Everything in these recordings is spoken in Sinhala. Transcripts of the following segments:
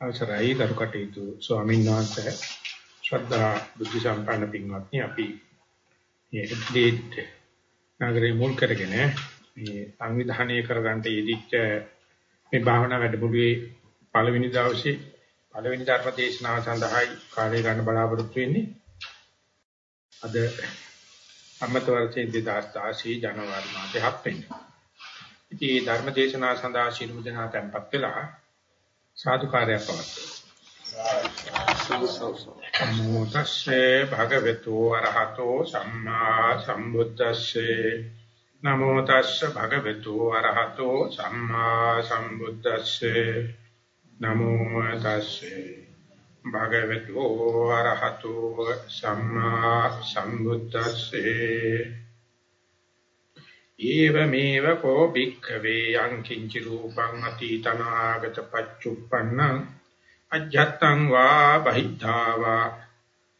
අවසරයි දරු කටයුතු ස්වාමීන් වහන්සේ ශ්‍රද්ධා බුද්ධ සම්පන්න පින්වත්නි අපි මේ ඇඩ්ලීඩ් නගරේ මුල් කරගෙන මේ සංවිධානය කරගන්න යෙදිච්ච මේ භාවනා වැඩමුළුවේ පළවෙනි දවසේ පළවෙනි ධර්ම දේශනාව සඳහායි කාලය ගන්න බලාපොරොත්තු වෙන්නේ අද අමත වර්ෂයේ 2016 ජනවාරි මාසේ 7 වෙනිදා. ඉතින් මේ ධර්ම දේශනාව සඳහා ශිරුම දෙනා tempත් වෙලා සාදුකාරයක් පවත්වනවා. නමෝ තස්සේ භගවතු අරහතෝ සම්මා සම්බුද්දස්සේ. නමෝ තස්සේ භගවතු අරහතෝ සම්මා සම්බුද්දස්සේ. නමෝ තස්සේ භගවතු අරහතෝ සම්මා සම්බුද්දස්සේ. ඒවමේව කෝ භික්ඛවේ යං කිංචි රූපං අතීතනාගත පච්චුප්පන්නං අජ්ජත්තං වා බහිද්ධා වා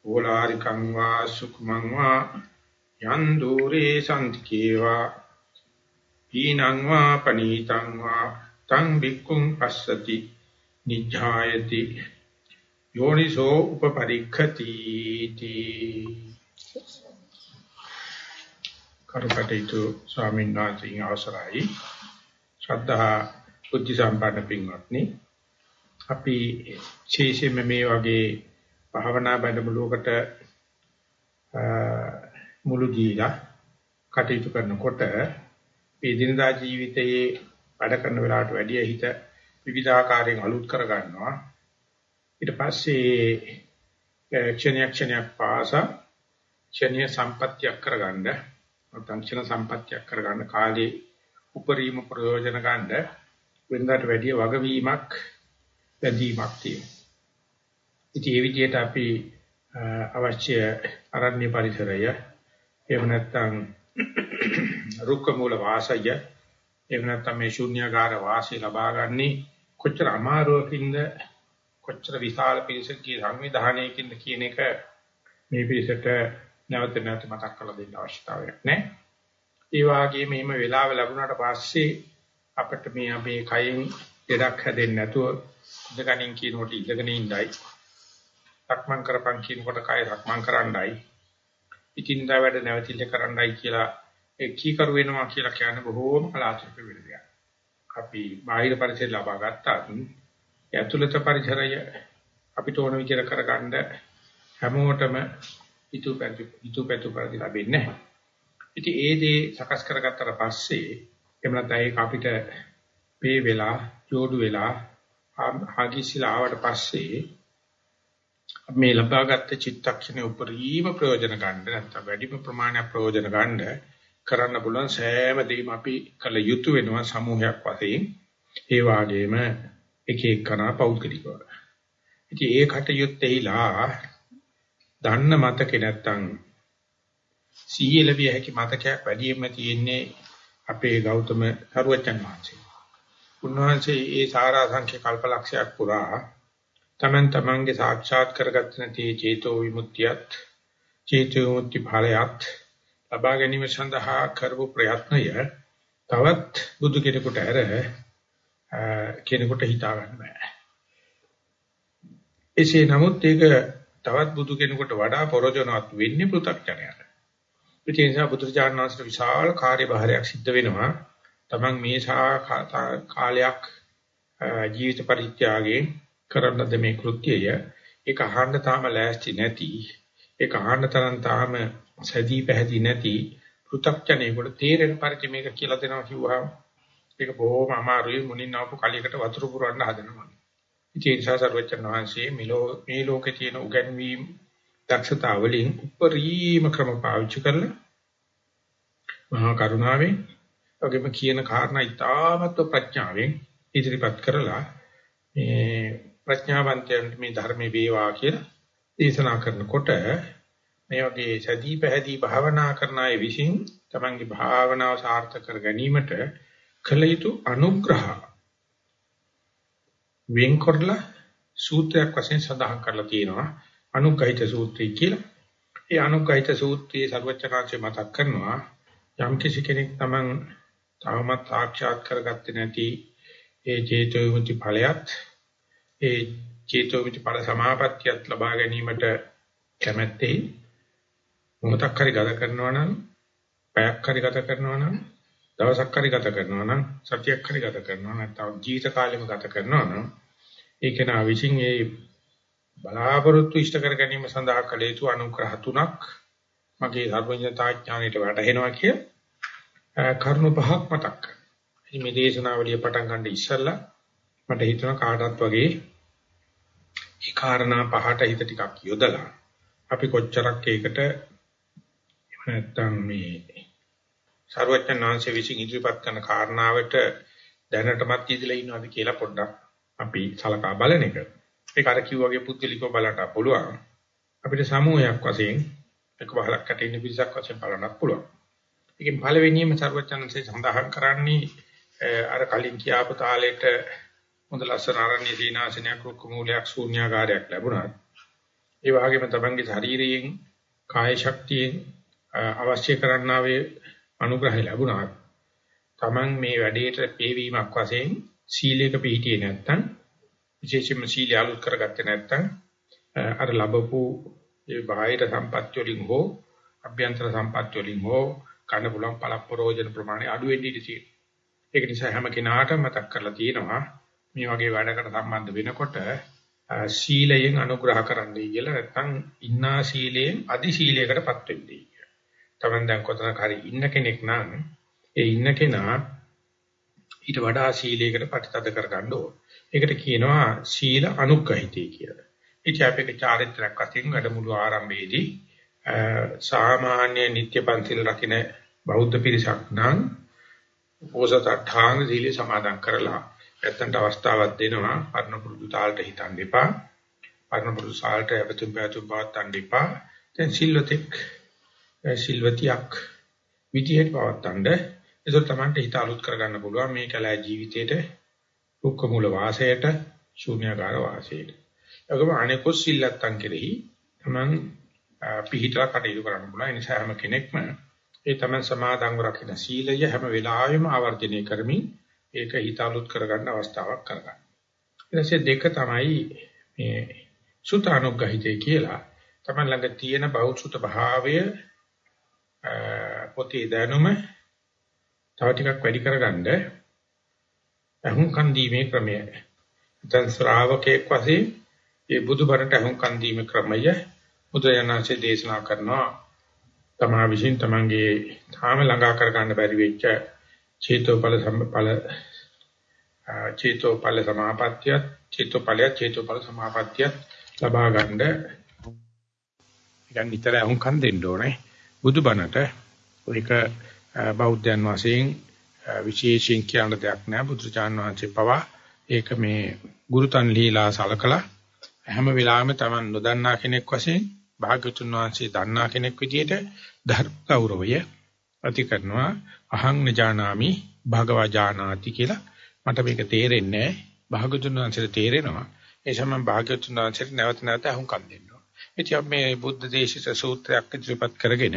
ඕලාරිකං වා සුඛමං වා යන් দূරේ සම්තිකේවා පීනං වා පනීතං වා තං බික්කුං පස්සති නිජ්ජායති යෝනිසෝ උපපරික්ඛති තී කරුකටේතු ස්වාමීන් වහන්සේගේ අවසරයි. ශ්‍රද්ධා බුද්ධ සම්පන්න පින්වත්නි අපි ශේෂෙම මේ වගේ භාවනා වැඩමුළුවකට මුළු දීලා කටයුතු කරනකොට මේ දිනදා ජීවිතයේ වැඩ කරන වෙලාවට වැඩිය හිත විවිධාකාරයෙන් අලුත් කර ගන්නවා ඊට පස්සේ ක්ෂණයක් ක්ෂණයක් පාසා ක්ෂණීය සම්පත්‍යක් කරගන්න නැත්නම් ක්ෂණ සම්පත්‍යක් කරගන්න කාලේ උපරිම ප්‍රයෝජන ගන්න වෙනදාට වැඩිය වගවීමක් බැඳීමක් තියෙනවා. ඉතින් මේ විදිහට අපි අවශ්‍ය අරණ්‍ය පරිසරය එහෙම නැත්නම් රුක්ක මූල වාසය එහෙම නැත්නම් මේ ශුන්‍යagara වාසය ලබා ගන්නේ කොච්චර අමාරුවකින්ද කොච්චර විශාල පිරිසකගේ සංවිධානයකින්ද කියන එක මේ පිරිසට නැවත නැවත මතක් කරලා දෙන්න අවශ්‍යතාවයක් නැහැ. ඒ වගේම මෙහෙම වෙලාව ලැබුණාට පස්සේ අපිට මේ අපේ කයෙන් දෙඩක් හැදෙන්නේ නැතුව ඉඳගනින් කියනකොට ඉඳගෙන ඉඳයි. සක්මන් කරපන් කියනකොට කය සක්මන් කරන්නයි. ඉතින්දා වැඩ නැවතිල්ල කරන්නයි කියලා ඒ කීකරු වෙනවා කියලා කියන්නේ බොහෝම කලාතුරක වෙන දෙයක්. අපි බාහිර පරිසර ලබා ගත්තාත් ඇතුළත පරිසරය අපිට ඕන විදිහට කරගන්න හැමෝටම හිතුවපැතු හිතුවපැතු කරදි ලැබෙන්නේ නැහැ. ඉතින් ඒ දේ සකස් කරගත්තට පස්සේ එහෙම නැත්නම් ඒක අපිට මේ වෙලා ජෝඩු වෙලා ආගිසිලා ආවට පස්සේ මේ ලබාගත් චිත්තක්ෂණේ උපරිම ප්‍රයෝජන ගන්න නැත්නම් වැඩිම ප්‍රමාණයක් ප්‍රයෝජන ගන්න කරන්න පුළුවන් සෑම දෙයක්ම අපි කළ යුතු වෙනවා සමූහයක් වශයෙන් ඒ වාගේම එක එකනා පෞද්ගලිකව. ඉතින් ඒ කටයුත්තේලා දන්න මතකේ නැත්තම් සීලවිය හැකි මතකයක් වැඩියෙන්ම තියෙන්නේ අපේ ගෞතම සරුවචන් වහන්සේ. උන්වහන්සේ ඒ සාරා සංඛ්‍ය කල්පලක්ෂයක් පුරා තමන් තමන්ගේ සාක්ෂාත් කරගත්ත නැති චේතෝ විමුක්තියත් චේතෝ විමුක්ති ඵලයත් ලබා ගැනීම සඳහා කරපු ප්‍රයත්නය තවත් බුදු කෙනෙකුට ඇර කෙනෙකුට හිතා ගන්න බෑ. එසේ නමුත් ඒක තවත් බුදු කෙනෙකුට වඩා පරෝජනවත් වෙන්නේ පෘථග්ජනයට. ඒ නිසා බුදුරජාණන් වහන්සේට විශාල කාර්යභාරයක් සිද්ධ වෙනවා. Taman මේ කාලයක් ජීවිත පරිත්‍යාගයෙන් කරන්නද මේ කෘත්‍යය ඒක අහන්න තාම ලෑස්ති නැති ඒක අහන්න තරම් තාම සැදී පැහැදී නැති පෘථග්ජනයෙකුට තේරෙන පරිදි මේක කියලා දෙනවා කිව්වහම ඒක බොහොම අමාරුයි මුණින් ආපු කලියකට වතුර පුරවන්න හදනවා. ඉතින් ඒ නිසා සර්වචන් වහන්සේ මෙලෝ මේ ලෝකේ තියෙන උගන්වීම් දක්ෂතා වලින් උපරිම ක්‍රම පාවිච්චි කරලා මහා කරුණාවෙන් වගේම කියන කාරණා ඉතාමත් ප්‍රඥාවෙන් ඉදිරිපත් කරලා මේ ප්‍රඥාවන්තයන්ට මේ ධර්මයේ වේවා කියලා දේශනා කරනකොට මේ වගේ සදී පැහැදී භාවනා කරන අය විසින් තමන්ගේ භාවනාව සාර්ථක කර ගැනීමට කළ යුතු අනුග්‍රහ වෙන්කොරලා සූත්‍රයක් වශයෙන් සඳහන් කරලා තියෙනවා. අනුග්‍රහිත සූත්‍රය කියලා. ඒ අනුග්‍රහිත සූත්‍රයේ සර්වචනාංශය මතක් කරනවා. යම් කිසි කෙනෙක් තමන් තවමත් සාක්ෂාත් කරගත්තේ නැති ඒ චේතෝ විමුක්ති ඵලයත් ඒ චේතෝවිච ඵල සමාපත්තියත් ලබා ගැනීමට කැමැත්තේ මොහොතක් හරි ගත කරනවා නම් පැයක් හරි ගත කරනවා නම් දවසක් හරි ගත කරනවා නම් සතියක් හරි ගත කරනවා නැත්නම් ජීවිත කාලෙම ගත කරනවා නම් ඒක නා විසින් ඒ බලාපොරොත්තු ඉෂ්ට කර ගැනීම සඳහා කළ යුතු අනුග්‍රහ තුනක් මගේ සර්වඥතා ඥාණයට වැටහෙනවා කිය කරුණු පහක් මතක් කරගන්න. මේ දේශනාවලිය පටන් ගන්න ඉස්සෙල්ලා මට හිතෙනවා කාටවත් වගේ ඒ කාරණා පහට හිත ටිකක් යොදලා අපි කොච්චරක් ඒකට නැත්තම් මේ සර්වඥාන්සේ විසින් ඉදිරිපත් කරන කාරණාවට දැනටමත් ඉඳලා ඉන්නවද කියලා පොඩ්ඩක් අපි සලකා බලන එක. ඒක අර කිව්වාගේ පුද්ගලිකව බලන්න පුළුවන්. අපිට සමූහයක් වශයෙන් එක බහලක් කට ඉන්න පිරිසක් වශයෙන් බලන්නත් පුළුවන්. ඒකෙන් පළවෙනියම සර්වඥාන්සේ සඳහන් කරන්නේ අර කලින් කියාපු තාලෙට හොඳ ලස්සන ආරණ්‍ය සීනාසනයක් රුක්ක මූලයක් ශූන්‍යාකාරයක් ලැබුණා. ඒ වගේම තමන්ගේ ශරීරයෙන් කාය ශක්තියෙන් අවශ්‍ය කරන්නා වේ අනුග්‍රහය ලැබුණා. තමන් මේ වැඩේට පේවීමක් වශයෙන් සීලයක පිළිහිටියේ නැත්තම් විශේෂයෙන්ම සීලය අලුත් කරගත්තේ නැත්තම් අර ලැබපු ඒ බාහිර සම්පත්‍ය වලින් හෝ අභ්‍යන්තර සම්පත්‍ය වලින් හෝ කන බුලම් පළප්පරෝජන ප්‍රමාණය අඩු වෙන්න ඉඩ තියෙනවා. ඒක නිසා හැම කෙනාටම මතක් කරලා තියෙනවා මේ වගේ වැඩකට සම්බන්ධ වෙනකොට සීලයෙන් අනුග්‍රහ කරන්නයි කියලා නැත්නම් ඉන්නා සීලයෙන් අදි සීලයකටපත් වෙන්නයි කියලා. තමන් දැන් කොතනක හරි ඉන්න කෙනෙක් නම් ඒ ඉන්න කෙනා ඊට වඩා සීලයකට ප්‍රතිතද කරගන්න ඕන. ඒකට කියනවා සීල අනුග්‍රහිතය කියලා. ඉතින් අපේ චාරිත්‍රාක් වශයෙන් වැඩමුළු ආරම්භයේදී සාමාන්‍ය නිත්‍ය පන්තිල් රකින්න බෞද්ධ පිරිසක් නම් පොසත අටාංග සීල සමාදන් කරලා ඇත්තන්ට අවස්ථාවක් දෙනවා පරණ පුරුදු තාලට හිතන්න එපා. පරණ පුරුදු සාලට යපතුම් පැතුම් පවත්තන්න එපා. දැන් සිල්වතෙක් සිල්වතියක් විදියට පවත්තන්න ඒක තමයි හිත අලුත් කරගන්න පුළුවන් මේ කලයි ජීවිතේට දුක්ඛ මූල වාසයට ශූන්‍යකාර වාසයට. ඒකම අනෙකුත් සිල්ලත්තන් කෙරෙහි තමන් පිළිහිටලා කටයුතු කරන්න පුළුවන්. ඒ නිසා හැම කෙනෙක්ම ඒ තමන් සමාදන්ව රකින්න සීලය හැම වෙලාවෙම ආවර්ජනය කරමින් ඒක හිත අලුත් කරගන්න අවස්ථාවක් කරගන්න. ඊටසේ දෙක තමයි මේ සුතානුග්‍රහිතය කියලා. තමන් ළඟ තියෙන බෞද්ධ භාවය පොතේ දැනුම තව ටිකක් වැඩි කරගන්න අහුම්කන් දීමේ ක්‍රමය. දැන් ශ්‍රාවකෙක් වශයෙන් ඒ බුදුබරට අහුම්කන් දීමේ ක්‍රමය බුදුයනාචේ දේශනා කරනවා. තමා විසින් තමන්ගේ තාම ළඟා කරගන්න බැරි වෙච්ච චේතෝපල සම්පල චේතෝපල සමාපත්තිය චේතෝපලය චේතෝපල සමාපත්තිය ලබා ගන්න දැන් විතර අහුම්කන් දෙන්න ඕනේ බුදුබණට. ඒක බෞද්ධයන් වශයෙන් විශේෂයෙන් කියන දෙයක් නෑ. බුදුචාන් වහන්සේ පවා ඒක මේ ගුරුතන් ලීලා සලකලා හැම වෙලාවෙම Taman නොදන්නා කෙනෙක් වශයෙන් භාග්‍යතුන් වහන්සේ දන්නා කෙනෙක් විදිහට ධර්ම ගෞරවය ඇති කරනවා. අහං නජානාමි භගවා ජානාති කියලා. මට මේක තේරෙන්නේ භාග්‍යතුන් වහන්සේට තේරෙනවා. ඒ සමන් භාග්‍යතුන් වහන්සේට නැවත නැවත අහුම්කම් දෙන්න ඕන. ඉතින් මේ බුද්ධ දේශිත සූත්‍රයක් ඉදිරිපත් කරගෙන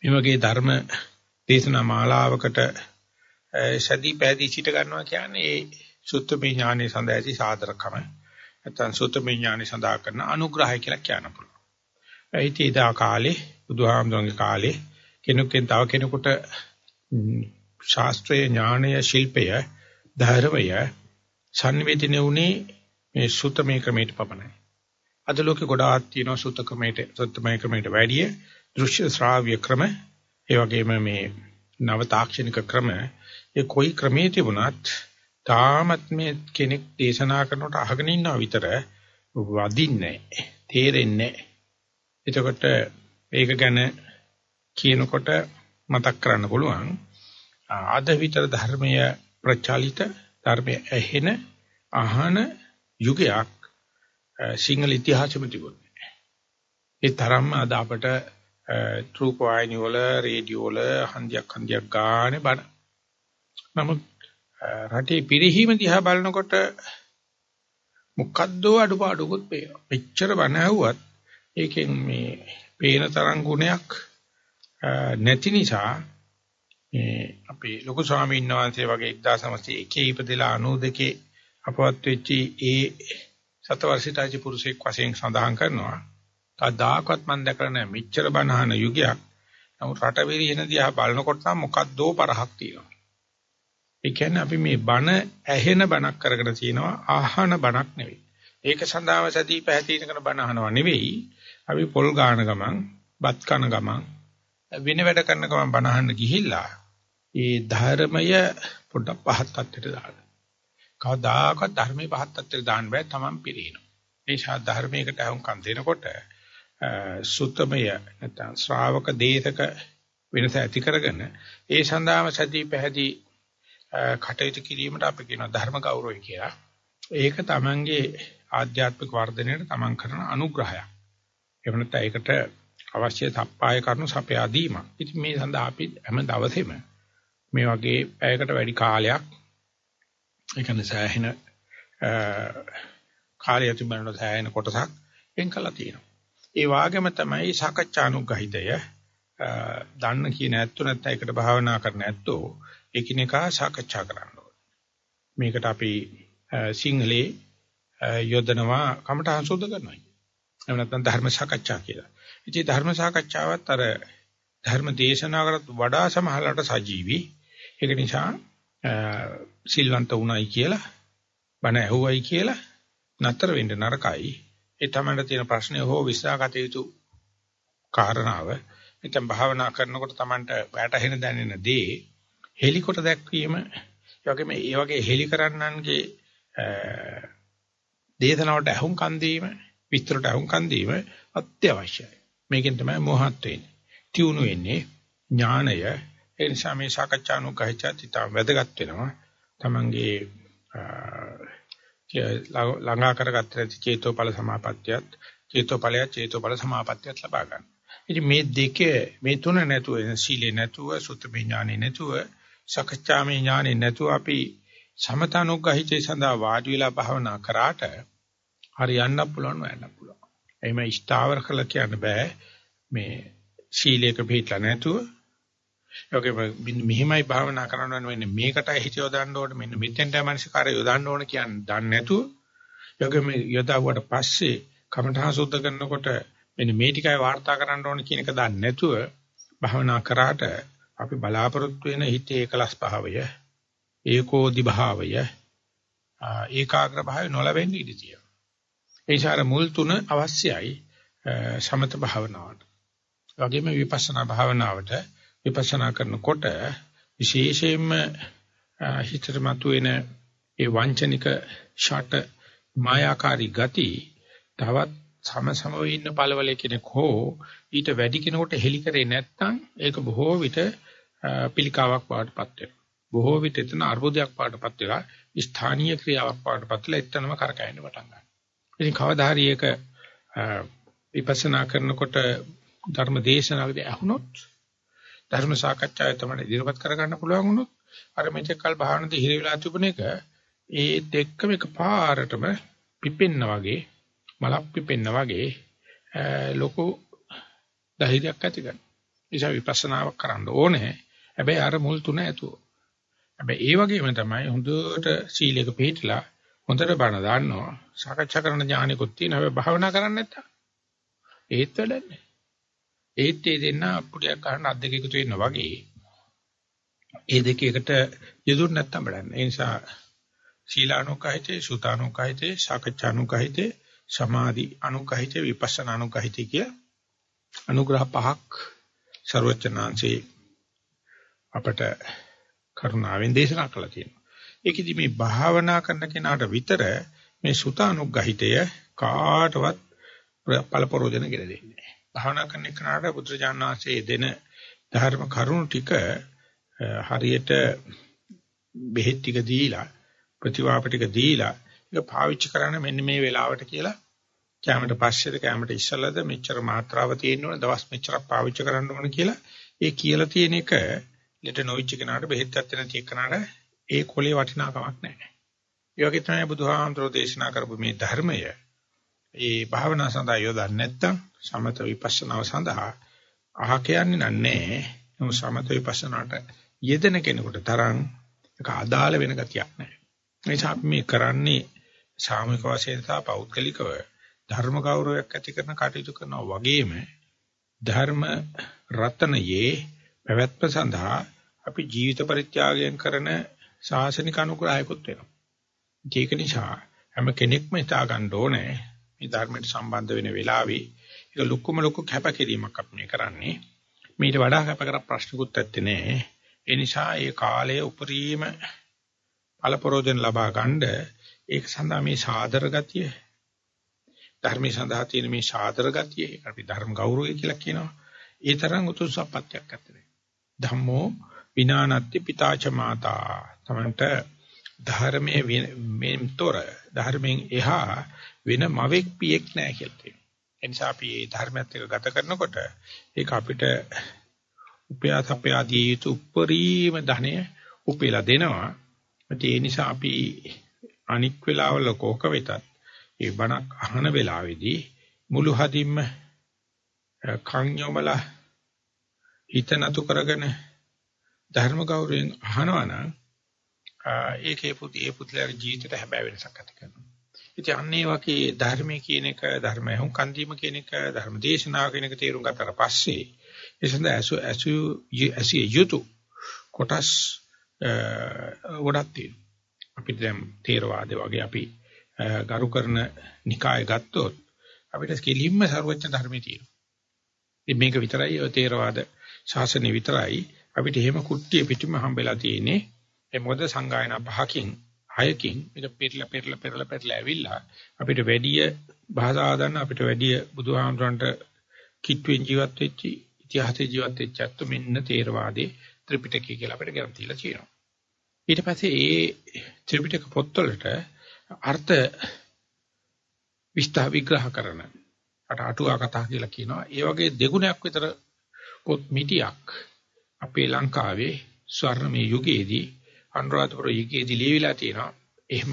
මේ වගේ ධර්ම දේශනා මාලාවකට සදී පැදී සිට ගන්නවා කියන්නේ ඒ සුත්තමේ ඥානෙ සඳහා ඇති සාධරකම නැත්නම් සුත්තමේ ඥානෙ සඳහා කරන අනුග්‍රහය කියලා කියන්න පුළුවන්. ඒ ඉතිදා කාලේ බුදුහාමුදුරන්ගේ කාලේ කෙනෙකුෙන් තව කෙනෙකුට ශාස්ත්‍රීය ඥානය ශිල්පය ධර්මය සංවේදිනේ උනේ මේ සුත්තමේ ක්‍රමයට පපනයි. අද ලෝකේ ගොඩාක් තියෙනවා සුත්ත ක්‍රමයට සුත්තමේ ක්‍රමයට වැඩිය දෘශ්‍ය ශ්‍රාව්‍ය ක්‍රම. ඒ වගේම මේ නව තාක්ෂණික ක්‍රම. ඒ කොයි ක්‍රමයේ තිබුණත් තාමත් මේ කෙනෙක් දේශනා කරනකොට අහගෙන ඉන්නවා විතර වදින්නේ තේරෙන්නේ එතකොට ඒක ගැන කියනකොට මතක් කරන්න පුළුවන් ආද විතර ධර්මීය ප්‍රචලිත ධර්මයේ ඇහෙන අහන යුගයක් සිංහල ඉතිහාසෙම තිබුණේ. ඒ තරම්ම අද අපට රූප වාහිනී වල රේඩියෝ වල හන්දියක් හන්දියක් ගානේ බන. නමුත් රටේ පිරිහීම දිහා බලනකොට මොකද්ද අඩුපාඩුකුත් පේනවා. මෙච්චර බන ඇහුවත් ඒකෙන් මේ පේන තරම් ගුණයක් නැති නිසා මේ අපේ ලොකු ස්වාමීන් වහන්සේ වගේ 1901 ඉපදලා 92 අපවත් වෙච්චි ඒ සතවර්ෂිතාජි පුරුෂයෙක් වශයෙන් සඳහන් කරනවා. කවදාකවත් මම දැකලා නැහැ මෙච්චර බනහන යුගයක්. නමුත් රට විරියන දිහා බලනකොට නම් මොකද්දෝ පරහක් තියෙනවා. ඒ කියන්නේ අපි මේ බන ඇහෙන බනක් කරගෙන තියෙනවා ආහන බනක් නෙවෙයි. ඒක සඳහාම සතිය පැහැදිලි කරන බන අහනවා නෙවෙයි. අපි පොල් ගාන ගමන්, බත් කන ගමන්, වෙන වැඩ කරන ගමන් බන අහන්න ගිහිල්ලා ඒ ධර්මය පොඩ්ඩක් පහත් තත්ත්වයට දාන්න. කවදාකවත් ධර්මයේ පහත් තත්ත්වයට දාන්න බෑ තමන් පිළිනවා. ඒ ශා ධර්මයකට අහුම්කම් දෙනකොට සුත්තමය නැත්නම් ශ්‍රාවක දේශක වෙනස ඇති කරගෙන ඒ සඳහාම සතිය පැහැදී කටයුතු කිරීමට අපි කියන ධර්ම ගෞරවය කියලා. ඒක තමන්ගේ ආධ්‍යාත්මික වර්ධනයට තමන් කරන අනුග්‍රහයක්. එහෙම නැත්නම් ඒකට අවශ්‍ය සප්පාය කරනු සපයා දීම. ඉතින් මේ සඳහා අපි හැම දවසෙම මේ වගේ පැයකට වැඩි කාලයක් ඒ කියන්නේ සෑහෙන කාලය තිබෙන සෑහෙන කොටසක් වෙන් කළා තියෙනවා. ඒ වාගේම තමයි සාකච්ඡානුගහිතය දන්න කියන ඇත්තු නැත්නම් ඒකට භාවනා කරන ඇත්තෝ එකිනෙකා සාකච්ඡා කරන්න මේකට අපි සිංහලේ යොදනවා කමඨහං සුද්ධ කරනවා. එහෙම නැත්නම් ධර්ම සාකච්ඡා කියලා. ඉතින් ධර්ම සාකච්ඡාවත් අර ධර්ම දේශනාවකට වඩා සමහරකට සජීවි. ඒක නිසා සිල්වන්ත උණයි කියලා බණ ඇහුවයි කියලා නතර වෙන්න නරකයි. ඒ තමයි තියෙන ප්‍රශ්නේ හෝ විශ්වාසගත යුතු කාරණාව. නැත්නම් භාවනා කරනකොට Tamanට වැටහෙන දැනෙන දේ හෙලිකොට දැක්වීම යෝගෙම ඒ වගේ හෙලි කරන්නන්ගේ දේශනාවට අහුම් කන් දීම විස්තරට අහුම් කන් දීම අත්‍යවශ්‍යයි. මේකෙන් තමයි මොහත් වෙන්නේ. තියුණු වෙන්නේ ඥානය. ඒ නිසා මේ සාකච්ඡානුගහිතය වැදගත් වෙනවා. Tamanගේ ළඟා කරගත්ත චේතෝපල සමාපත්තියත් චේතෝපලය චේතෝපල සමාපත්තියත් ලබා ගන්න. ඉතින් මේ දෙකේ මේ තුන නැතුව සීලේ නැතුව සුත්තමේ ඥානෙ නැතුව සකච්ඡාමේ ඥානෙ නැතුව අපි සමතනුග්‍රහිතේ සඳහා වාඩි වෙලා භාවනා කරාට හරියන්න පුළුවන් වෙන්න පුළුවන්. එහෙම ස්ථාවර කළ කියන්න බෑ මේ සීලයක පිටලා නැතුව යෝගෙම මෙහිමයි භාවනා කරන්න වෙන්නේ මේකටයි හිත යොදන්න ඕනේ මෙන්න මෙතෙන්ට මනසිකාරය යොදන්න ඕනේ කියන්නේ දන්නේ නැතුව යෝගෙම යොදාවට පස්සේ කමඨා සුද්ධ කරනකොට මෙන්න මේ ටිකයි වාර්තා කරන්න ඕනේ කියන එක දන්නේ නැතුව භාවනා කරාට අපි බලාපොරොත්තු වෙන හිතේ එකලස් භාවය ඒකෝදි භාවය ඒකාග්‍ර භාවය නොලැබෙන්නේ ඉඳී තියෙනවා. ඒ ශාර මුල් තුන අවශ්‍යයි සමත භාවනාවට. වගේම විපස්සනා භාවනාවට විපස්සනා කරනකොට විශේෂයෙන්ම හිතට මතුවෙන ඒ වංචනික ෂට මායාකාරී ගති තවත් සම සම ඉන්න පළවලේ කෙනෙක් හෝ ඊට වැඩි කෙනෙකුට හෙලි කරේ නැත්නම් ඒක බොහෝ විට පිළිකාවක් වඩටපත් වෙනවා. බොහෝ විට එතන අර්බුදයක් වඩටපත් වෙලා ස්ථානීය ක්‍රියාවක් වඩටපත් වෙලා එතනම කරකැවෙන්න පටන් ගන්නවා. ඉතින් කවදා හරි ඒක විපස්සනා කරනකොට ධර්ම දේශනාවකදී අහුනොත් ධර්ම සාකච්ඡාවේ තමයි ඉදිරිපත් කරගන්න පුළුවන් වුණොත් අර මෙතෙක් කල් භාවනාවේ හිර වෙලා තිබුණ එක ඒ දෙක්කම එකපාරටම පිපෙන්න වගේ මලක් පිපෙන්න වගේ ලොකු ධෛර්යයක් ඇති ගන්න. නිසා විපස්සනාවක් කරන්න ඕනේ. හැබැයි අර මුල් තුන ඇතුව. හැබැයි ඒ වගේම තමයි හොඳට සීලයක පිළිපදලා හොඳට බණ දාන්නවා. සාකච්ඡා කරන ඥානෙකුත් තියෙනවා. හැබැයි භාවනා කරන්නේ නැත්තම් ඒත් වැඩන්නේ. ඒත් ඒ දෙන්න අපුඩියක් ගන්න අත් දෙක එකතු වෙනවා වගේ. ඒ දෙක එකට යෙදුන් නැත්තම් වැඩන්නේ. ඒ නිසා සීලානුකහිතේ, සුතානුකහිතේ, සාකච්ඡානුකහිතේ, සමාධි අනුකහිතේ, විපස්සනා අනුකහිතේ කිය අනුග්‍රහ පහක් ਸਰවචනාංශේ අපට කරුණාවෙන් දේශනා කළා තියෙනවා. ඒකෙදි මේ භාවනා කරන කෙනාට විතර මේ සුතානුග්‍රහිතය කාටවත් පළපරෝජන ගෙන දෙන්නේ නැහැ. භාවනා කරන කෙනාට බුදුරජාණන්සේ දෙන ධර්ම කරුණු ටික හරියට බෙහෙත් ටික දීලා ප්‍රතිවාප ටික දීලා ඒක පාවිච්චි කරන්න මෙන්න මේ වෙලාවට කියලා කැමරට පස්සේද කැමරට ඉස්සලද මෙච්චර මාත්‍රාව තියෙන්න ඕන දවස් මෙච්චරක් පාවිච්චි කරන්න ඕන කියලා ඒ කියලා තියෙන එක ලෙඩ නොවිච්ච කෙනාට බෙහෙත් ගන්න නැති කෙනාට ඒ කොලේ වටිනාකමක් නැහැ. ඒ වගේ තමයි බුදුහාමතුරු දේශනා කරපු මේ ධර්මය ඒ භාවනා සඳහා යොදන්නේ නැත්තම් සමත විපස්සනාව සඳහා අහ කියන්නේ නැහැ. නමුත් සමත විපස්සනාට යෙදෙන කෙනෙකුට තරම් ඒක අදාළ වෙන ගතියක් නැහැ. නිසා අපි මේ කරන්නේ සාමූහික වශයෙන් සහ පෞද්ගලිකව ධර්ම ගෞරවයක් ඇති කරන කටයුතු කරනවා වගේම ධර්ම රත්නයේ පැවැත්ම සඳහා අපි ජීවිත පරිත්‍යාගයෙන් කරන ශාසනික අනුග්‍රහයකුත් වෙනවා. ඒක නිසා හැම කෙනෙක්ම හිතා ගන්න ඕනේ මේ ධර්මයට සම්බන්ධ වෙන වෙලාවේ ඒක ලොකුම ලොකු කැපකිරීමක් අපි මේ කරන්නේ. මීට වඩා කැප කර ප්‍රශ්නකුත් ඇත්තේ නැහැ. ඒ නිසා ඒ කාලයේ උපරිම ඵලපරෝධන ලබා ගන්න ඒක සඳහා මේ සාදර ගතිය ධර්මයේ සඳහා තියෙන මේ සාදර ගතිය අපි ධර්ම ගෞරවය කියලා කියනවා. ඒ තරම් උතුම් සම්පත්තියක් ඇත්තේ ධම්මෝ විනානත්ති පිතාච මාතා තමන්ට ධර්මයේ මෙන්තොර ධර්මයෙන් එහා වෙන මවෙක් පියෙක් නැහැ කියලා තියෙනවා. ඒ නිසා අපි මේ ධර්මයත් එක්ක ගත කරනකොට ඒක අපිට උපයාස අපයාදී යුතු උපරිම ධනය උපේලා දෙනවා. ඒ නිසා අපි අනික් වෙලාවල කෝක වෙතත් ඒ බණක් අහන වෙලාවේදී මුළු හදින්ම කන් යොමලා හිත නතු කරගෙන ධර්ම ගෞරවයෙන් අහනවා නම් ඒකේ පුති ඒ පුත්ලයාගේ ජීවිතයට හැබෑ වෙනසක් ඇති කරනවා. ඉතින් අන්නේ වගේ ධර්මයේ කියන එක ධර්මය හුම් කන්දීම කියන එක ධර්ම දේශනාව කියන එක තේරුම් ගත්තට පස්සේ ඒ සඳහා ඇසු ඇසු ඇසිය යුතු කොටස් ගොඩක් තියෙනවා. අපිට දැන් තේරවාදේ වගේ අපි ගරු කරන නිකාය ගත්තොත් අපිට කෙලින්ම ਸਰවඥ ධර්මයේ තියෙනවා. ඉතින් මේක විතරයි ඔය තේරවාද ශාසනය විතරයි අපිට එහෙම කුට්ටිය පිටිම හම්බෙලා තියෙන්නේ. ඒ මොකද සංගායනා පහකින් හයකින් මේක පෙරලා පෙරලා පෙරලා පෙරලා ඇවිල්ලා අපිට වැඩි භාෂා ආදන්න අපිට වැඩි බුදුහාමුදුරන්ට කිට්ටුවෙන් ජීවත් වෙච්චි ඉතිහාසයේ ජීවත් වෙච්ච අත්තු මෙන්න තේරවාදී ත්‍රිපිටකය කියලා අපිට ගැන තියලා තියෙනවා. ඊට පස්සේ ඒ ත්‍රිපිටක පොත්වලට අර්ථ විස්තර විග්‍රහ කරන අට අටුවා කතා කියලා කියනවා. ඒ වගේ දෙගුණයක් විතර පොත් මිටියක් අපේ ලංකාවේ ස්වර්ණමය යුගයේදී අනුරාධපුර යුගයේදී ලියවිලා තියෙනවා. එහෙම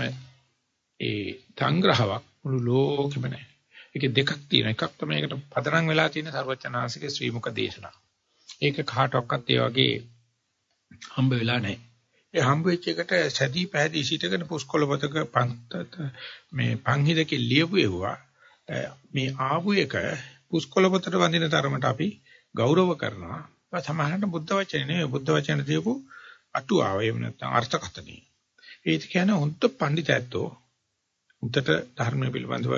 ඒ සංග්‍රහයක් මුළු ලෝකෙම නැහැ. ඒකේ දෙකක් තියෙනවා. එකක් තමයි ඒකට පදනම් වෙලා තියෙන ਸਰවචනාංශික ශ්‍රී මුක දේශනා. ඒක කාටවත් ඒ වගේ හම්බ වෙලා නැහැ. ඒ හම්බ වෙච්ච එකට සැදී පැහැදී සිටගෙන පුස්කොළ පොතක පන්තත මේ පංහිදකේ ලියපු ඒවා මේ ආපු එක පුස්කොළ පොතට වඳින තරමට අපි ගෞරව කරනවා. සමහරවිට බුද්ධ වචනේ නෙවෙයි බුද්ධ වචන දීපු අටුවාව එහෙම නැත්නම් අර්ථකථනයි. ඒක කියන්නේ හොඳ පඬිතැත්තෝ උන්ට ධර්ම පිළිබඳව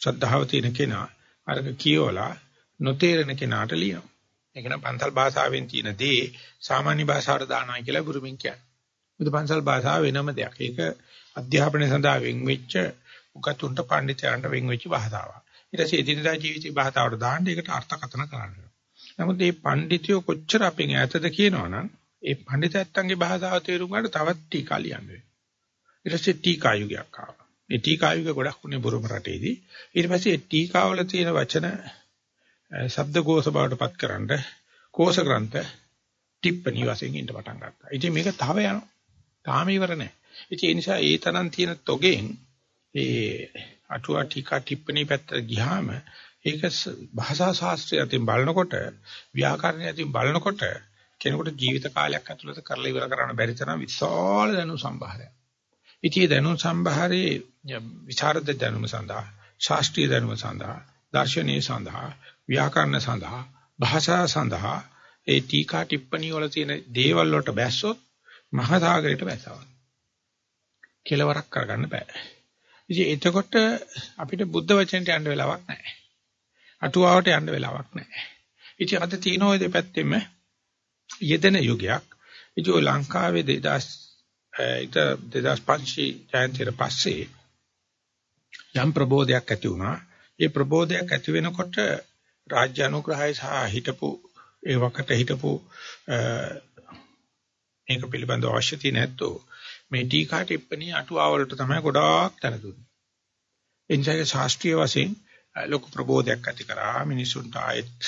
ශ්‍රද්ධාව තියෙන කෙනා අරක කියවලා නොතේරෙන කෙනාට ලියනවා. ඒක නම් පන්සල් භාෂාවෙන් තියෙන දේ සාමාන්‍ය භාෂාවට දානවා කියලා බුරුමින් කියන්නේ. මොකද පන්සල් භාෂාව වෙනම දෙයක්. ඒක අධ්‍යාපනය සඳහා වෙන් වෙච්ච උගතුන්ට පඬිතුයන්ට වෙන් වෙච්ච භාෂාවක්. ඊට පස්සේ එදිනදා ජීවිතේ භාෂාවට දාන්න ඒකට අර්ථකථන කරන්න. නමුත් මේ පඬිතුයෝ කොච්චර අපෙන් ඈතද කියනවනම් ඒ පඬිතයන්ගේ භාෂාව තේරුම් ගන්න තවත් ටීකා ලියන්න වෙනවා. ඊට පස්සේ ටීකා යුගයක් ආවා. ඒ ටීකා යුග ගොඩක් උනේ බුරුම රටේදී. ඊට පස්සේ ටීකාවල තියෙන වචන ශබ්දකෝෂ බවට පත්කරනද කෝෂ ග්‍රන්ථ ටිප්පණි වශයෙන් ඉන්න පටන් ගත්තා. ඉතින් මේක තව යනවා. තාම ඉවර නැහැ. ඉතින් ඒ නිසා ඒ තරම් තියෙන තොගෙන් ඒ අටුවා ටිකා ටිප්පණි පැත්තට ගියාම ඒක භාෂා ශාස්ත්‍රය අතින් බලනකොට ව්‍යාකරණය අතින් බලනකොට කෙනෙකුට ජීවිත කාලයක් ඇතුළත කරලා ඉවර කරන්න බැරි තරම් විශාල දැනුම් සම්භාරයක්. ඉතින් දැනුම් සම්භාරයේ විචාරද දැනුම සඳහා ශාස්ත්‍රීය දැනුම සඳහා දාර්ශනික සඳහා ව්‍යාකරණ සඳහා භාෂා සඳහා ඒ ටීකා ටිප්පණි වල තියෙන දේවල් වලට බැස්සොත් මහා සාගරයට බැසවන. කෙලවරක් කරගන්න බෑ. ඉතින් එතකොට අපිට බුද්ධ වචනට යන්න වෙලාවක් නැහැ. අටුවාවට යන්න වෙලාවක් නැහැ. ඉතින් අද තියෙන ওই දෙපැත්තෙම යෙදෙන යුගයක්. ඉතින් ලංකාවේ 2000 2005 ජයන්තියට පස්සේ යම් ප්‍රබෝධයක් ඇති වුණා. ඒ ප්‍රබෝධයක් ඇති වෙනකොට රාජ්‍ය අනුග්‍රහය සහ හිටපු ඒ වකට හිටපු මේක පිළිබඳව අවශ්‍ය තියෙන ඇත්තෝ මේ ටීකා ටිප්පණී අටුවාවලට තමයි ගොඩාක් තන දුන්නේ. එනිසා ශාස්ත්‍රීය වශයෙන් ලොකු ප්‍රබෝධයක් ඇති කරා මිනිසුන්ට ආයෙත්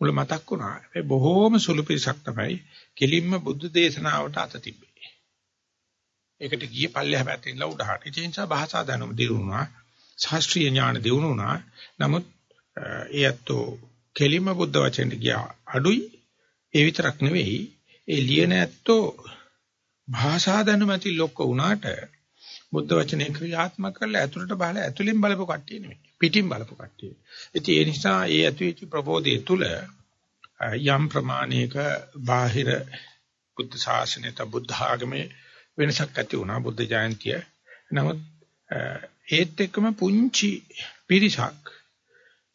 මුල මතක් වුණා. ඒ බොහෝම සුළු පිරිසක් තමයි කෙලින්ම බුද්ධ දේශනාවට අත තිබ්බේ. ඒකට ගියේ පල්ලෙහා පැත්තේ ඉඳලා උඩහට. ඒ නිසා භාෂා දැනුම දිනුනා, ශාස්ත්‍රීය ඥාන දිනුනා. නමුත් ඒ අතෝ කෙලින්ම බුද්ධ වචෙන්ට ගියා අඩුයි. ඒ විතරක් නෙවෙයි ඒ ලියන ඇත්තෝ භාෂා දැනුම ඇති ලොක්ක වුණාට බුද්ධ වචනේ ක්‍රියාත්මක කරලා ඇතුළට බහලා ඇතුළෙන් බලපු කට්ටිය නෙමෙයි. පිටින් බලපු කට්ටිය. ඉතින් ඒ නිසා ඒ ඇතුළේ ප්‍රබෝධය තුල යම් ප්‍රමාණයක බාහිර බුද්ධ ශාසනය ත බුද්ධ ආගමේ වෙනසක් ඇති වුණා බුද්ධ ජයන්තිය. නමුත් ඒත් එක්කම පුංචි පිරිසක්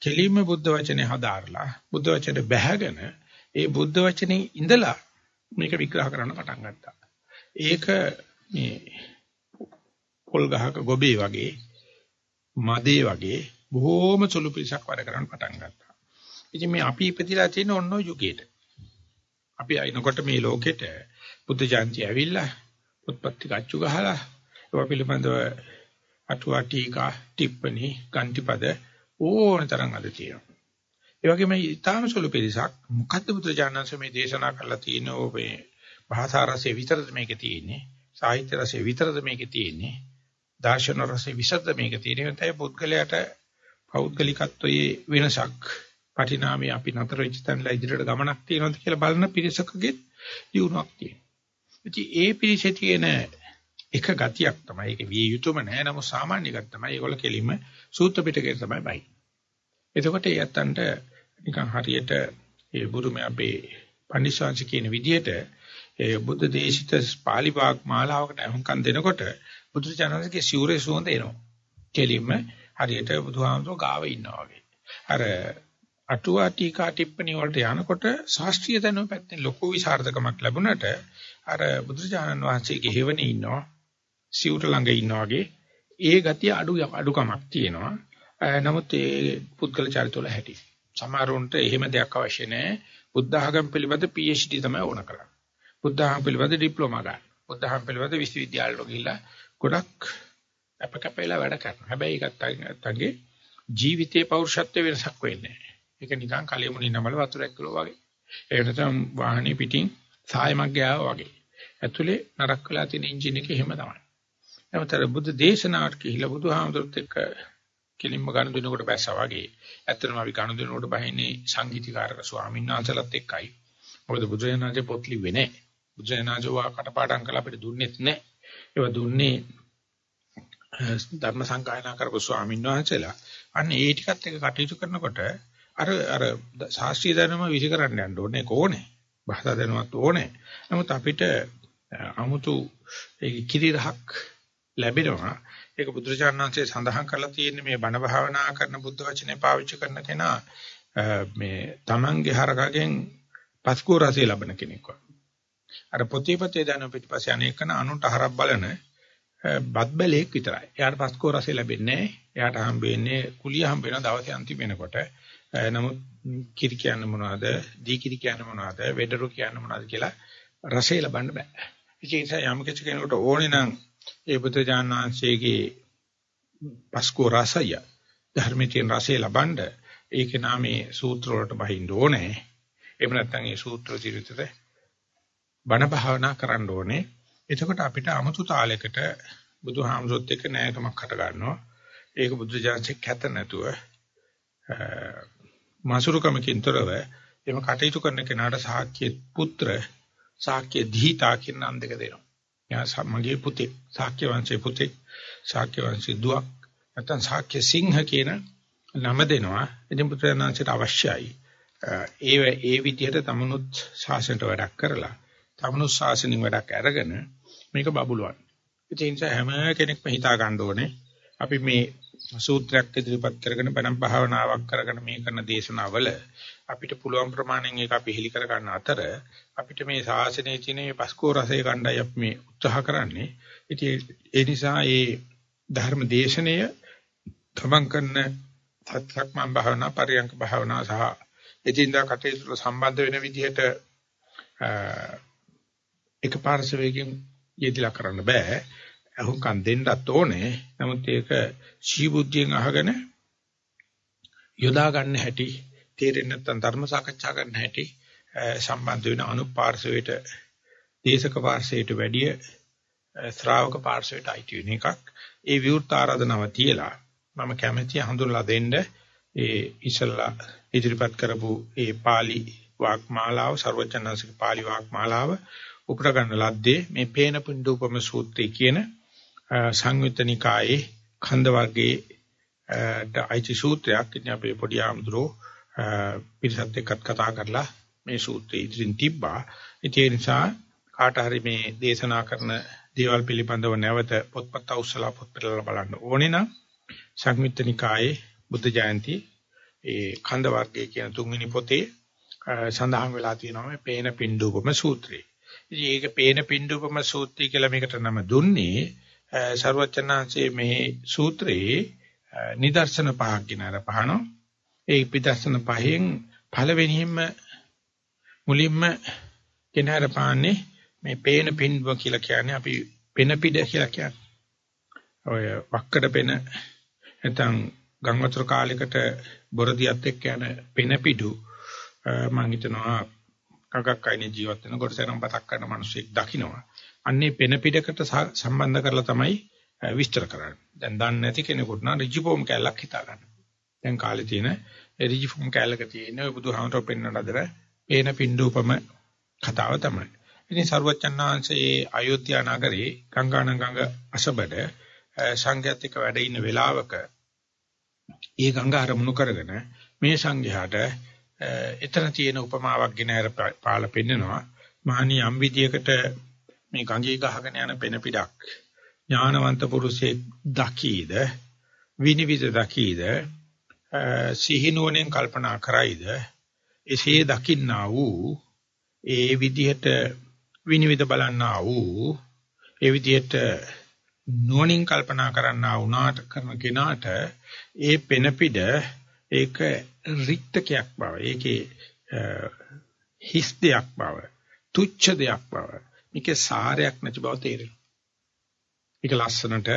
කෙලින්ම බුද්ධ වචනේ හදාarලා බුද්ධ වචනේ බැහැගෙන ඒ බුද්ධ වචනේ ඉඳලා මේක විග්‍රහ කරන්න පටන් ගත්තා. ඒක මේ පොල් ගහක ගොබේ වගේ මදේ වගේ බොහෝම සුළු පිරිසක් වැඩ කරන්න පටන් ගත්තා. ඉතින් මේ අපි ඉපදිලා තියෙන ඔන්න යුගයට. අපි අයින්කොට මේ ලෝකෙට බුද්ධ ජාන්ති ඇවිල්ලා උත්පත්ති කච්චු ගහලා ඒවා පිළිබඳව අටුවා ටීකා ටිප්පණි ගන්තිපද ඕන තරම් අද තියෙනවා. ඒ වගේම ඊටාම සුළු පිරිසක් මොකද්ද බුද්ධ ජානන්සේ මේ දේශනා කරලා තියෙන ඔබේ භාෂා රසයේ විතරද මේකේ තියෙන්නේ සාහිත්‍ය රසයේ විතරද මේකේ තියෙන්නේ දාර්ශන රසයේ විතරද මේකේ තියෙන්නේ නැත්නම් පුද්ගලයාට පෞද්ගලිකත්වයේ වෙනසක් පරිණාමය අපි නතර වෙච්ච තැනලා ඉදිරියට ගමනක් තියෙනවද කියලා බලන පිරිසකගේ දියුණුවක් තියෙනවා. ඉතින් ඒ පිරිසේ තියෙන එක ගතියක් තමයි ඒක විය යුතුම නෑ නමුත් සාමාන්‍ය ගතිය තමයි ඒගොල්ල කෙලින්ම සූත්‍ර පිටකේ තමයි බයි. එතකොට ඒ යත්තන්ට නිකන් හරියට ඒ බුරුමේ අපේ පන්දිස්වාංශ කියන විදිහට ඒ බුද්ධ දේශිත පාලි වාග් මාලාවකට අහුම්කම් දෙනකොට බුදුචානන්සේගේ සිවුරේ සුවඳ එනවා. කෙලින්ම හරියට බුදුහාමුදුරුවෝ ගාව ඉන්නවා වගේ. අර අටුවා ටීකා ටිප්පණි වලට යනකොට ශාස්ත්‍රීය දැනුම පැත්තෙන් ලොකු විසරදකමක් ලැබුණට අර බුදුරජාණන් වහන්සේගේ හේවණේ ඉන්නවා සිවුර ළඟ ඉන්නා වගේ ඒ ගතිය අඩු අඩුකමක් තියෙනවා. නමුත් ඒ පුද්ගල චරිතවල හැටි. සමහරවන්ට එහෙම දෙයක් අවශ්‍ය නැහැ. බුද්ධ ආගම පිළිබඳ PhD තමයි ඕන කරන්නේ. බුද්ධ ආගම පිළිබඳ ඩිප්ලෝමා ගන්න. බුද්ධ ආගම පිළිබඳ විශ්වවිද්‍යාලවල ගිහිල්ලා ගොඩක් අපකපේලා වැඩ කරනවා. හැබැයි ඒකත් අගේ ජීවිතයේ පෞරුෂත්ව වෙනසක් වෙන්නේ නැහැ. ඒක නිකන් කලියමුණි නමල වතුරක් කිලෝ වගේ. ඒක නැත්නම් වාහනේ පිටින් සායමක් ගෑවා වගේ. ඇතුලේ නරක් වෙලා තියෙන එන්ජින් එක එහෙම තමයි. නමුත් අර බුද්ධ දේශනාවට කියලා බුදුහාමුදුරුත් එක්ක කිලින්ම ගණ දෙනකොට බැස්සා වගේ. ඇත්තටම අපි ගණ දෙනකොට බහින්නේ සංගීතීකාරක ස්වාමීන් වහන්සේලාත් එක්කයි. මොකද බුදුරජාණන්ගේ පොත් ලිව්වේ නැහැ. බුදුරජාණන්ගේ වා කටපාඩම් කළා අපිට දුන්නෙත් නැහැ. ඒවා දුන්නේ ධර්ම සංගායනා කරපු ස්වාමීන් වහන්සේලා. අන්න ඒ ටිකත් එක්ක කටයුතු කරනකොට අර අර ශාස්ත්‍රීය ධර්ම විසි කරන්න යන්න ඕනේ කොහොනේ. භාෂා දැනුවත් ඕනේ. නමුත් අපිට 아무තු ඒ කිරි රහක් ලැබෙනවා. ඒක බුදුරජාණන්සේ සඳහන් කරලා තියෙන්නේ මේ බණ භාවනා කරන බුද්ධ වචනේ පාවිච්චි කරන කෙනා මේ Tamange හරකගෙන් පස්කෝ රසය ලබන කෙනෙක් අර පොතේ පතේ දැන පිටිපස්සේ අනේකන අනුන්ට හරක් බලන බත් බැලේක් විතරයි. එයාට පස්කෝ රසය ලැබෙන්නේ නැහැ. එයාට හම්බෙන්නේ කුලිය හම්බ වෙන දවසේ අන්තිම වෙනකොට. නමුත් කිරි කියන්නේ මොනවද? දී කිරි කියන්නේ මොනවද? වෙඩරු කියන්නේ මොනවද කියලා රසය ලබන්න බෑ. ඒ නිසා යම් කෙනෙකුට ඕනේ නම් ඒ බුදුජානනාංශයේ පස්කෝ රසය ධර්මයෙන් රසය ලබනද ඒකේ නාමේ සූත්‍ර වලට බහින්න ඕනේ. එහෙම නැත්නම් ඒ සූත්‍ර ජීවිතේ බණ භාවනා කරන්න ඕනේ. එතකොට අපිට 아무තු තාලයකට බුදුහාමුදුරුත් එක්ක ණයකමක් හට ගන්නවා. ඒක බුදුජානකෙක් කැත නැතුව මාසුරුකමකින් තොරව එම කටයුතු කරන කෙනාට සාක්‍ය පුත්‍ර සාක්‍ය දීතා කියන නම් දෙක දෙනවා. යා මගේ පුතේ ශාක්‍ය වංශයේ පුතේ ශාක්‍ය වංශයේ දුවක් නැත්නම් ශාක්‍ය සිංහ කියන නම දෙනවා. ඉතින් පුත්‍රයන්න්සට අවශ්‍යයි. ඒ ඒ විදිහට තමනුත් ශාසනයට වැඩක් කරලා තමනුත් ශාසනින් වැඩක් අරගෙන මේක බබළුවන්. ඒ නිසා හැම කෙනෙක්ම හිතා ගන්න ඕනේ අපි මේ සූත්‍රයක් ඉදිරිපත් කරගෙන බණ භාවනාවක් කරගෙන මේ කරන දේශනාවල අපිට පුළුවන් ප්‍රමාණයෙන් ඒක අපි හෙලි කර ගන්න අතර අපිට මේ ශාසනයේ තියෙන මේ පස්කෝ රසය ගන්නයි අපි මේ උත්සාහ කරන්නේ. ඉතින් ඒ නිසා මේ ධර්ම දේශනය තමන් කරන සත්‍යක්මන් භාවනා පරියංක භාවනා සහ එදින්දා කටයුතු සම්බන්ධ වෙන විදිහට එක පාර්ශවයකින් යෙදিলা කරන්න බෑ. අහුම්කම් දෙන්නත් ඕනේ. නමුත් ඒක ශීබුද්ධියෙන් අහගෙන යොදා ගන්න හැටි තේරෙන්නේ නැත්නම් ධර්ම සාකච්ඡා කරන්න හැටි සම්බන්ධ වෙන අනුපාර්ශවයට දේශක පාර්ශවයට වැඩිය ශ්‍රාවක පාර්ශවයට අයිති වෙන එකක්. ඒ විවෘත ආරාධනාව තියලා මම කැමැති හඳුන්ලා දෙන්න ඒ ඉසල්ලා ඉදිරිපත් කරපු ඒ pāli වාග්මාලාව ਸਰවචනන්සික pāli වාග්මාලාව උපුර ගන්න ලද්දේ මේ පේන පුණ්ඩූපම සූත්‍රය කියන සංයුත්තනිකායේ ඛණ්ඩ වර්ගයේ අයිති සූත්‍රයක් ඉතින් අපේ පොඩි ආම්ද්‍රෝ පිරිසත් එක්කත් කතා කරලා මේ සූත්‍රය ඉදිරින් තිබ්බා. ඒ නිසා කාට හරි මේ දේශනා කරන දේවල් පිළිබඳව නැවත පොත්පත් අවශ්‍යලා පොත්පත්ලා බලන්න ඕනේ නම් සංයුත්තනිකායේ බුද්ධ ජයන්ති ඒ ඛණ්ඩ වර්ගයේ කියන තුන්වෙනි පොතේ සඳහන් වෙලා තියෙනවා මේ පේන පින්ඩූපම සූත්‍රය. ඉතින් ඒක පේන පින්ඩූපම සූත්‍රය කියලා මේකට නම දුන්නේ ਸਰවචනාංශයේ මේ සූත්‍රයේ නිදර්ශන පහක් ගෙන අර පහනෝ ඒ පිටස්සන පහෙන් පළවෙනියෙන්ම මුලින්ම ගෙන අර පාන්නේ මේ පේන පින්ව කියලා කියන්නේ අපි පෙන පිට කියලා කියන්නේ. ඔය වක්කඩ පෙන නැත්නම් ගම් වතුර කාලයකට බොරදියත් එක්ක යන පෙන පිටු මම හිතනවා කකක් අයිනේ ජීවත් වෙන කොටසෙන් බතක් කරන මිනිස්සෙක් දකින්නවා. අන්නේ පෙන පිටකට සම්බන්ධ කරලා තමයි විස්තර කරන්නේ. දැන් දන්නේ නැති කෙනෙකුට නම් ඍජුපෝම් කැලක් හිතා ගන්න. දැන් කාලේ තියෙන ඍජුපෝම් කැලක තියෙන ඔය බුදුහාමරෝ පෙන්වන අතර පේන පින්ඩූපම කතාව තමයි. ඉතින් සරුවච්චන් වහන්සේ අයෝධ්‍යා නගරේ ගංගානංගඟ අසබඩ සංඝයාත් එක්ක වැඩ ඉන්න වෙලාවක ඒ ගංගා අරමුණු කරගෙන මේ සංඝයාට එතන තියෙන උපමාවක් ගෙන අර පාල පෙන්නනවා. මහණී යම් විදියකට මේ ගංගේ ගහගෙන යන පෙන පිටක් ඥානවන්ත පුරුෂයෙක් දකීද විනිවිද දකීද සිහිනුවණෙන් කල්පනා කරයිද? එසේ දකින්නා වූ ඒ විදිහට විනිවිද බලන්නා වූ ඒ විදිහට නුවණින් කල්පනා කරන්නා වුණාට කරන කෙනාට ඒ පෙනපිඩ ඒක රික්තකයක් බව ඒකේ හිස් දෙයක් බව තුච්ඡ දෙයක් බව මේකේ සාරයක් නැති බව තේරෙනවා ඒක ලස්සනට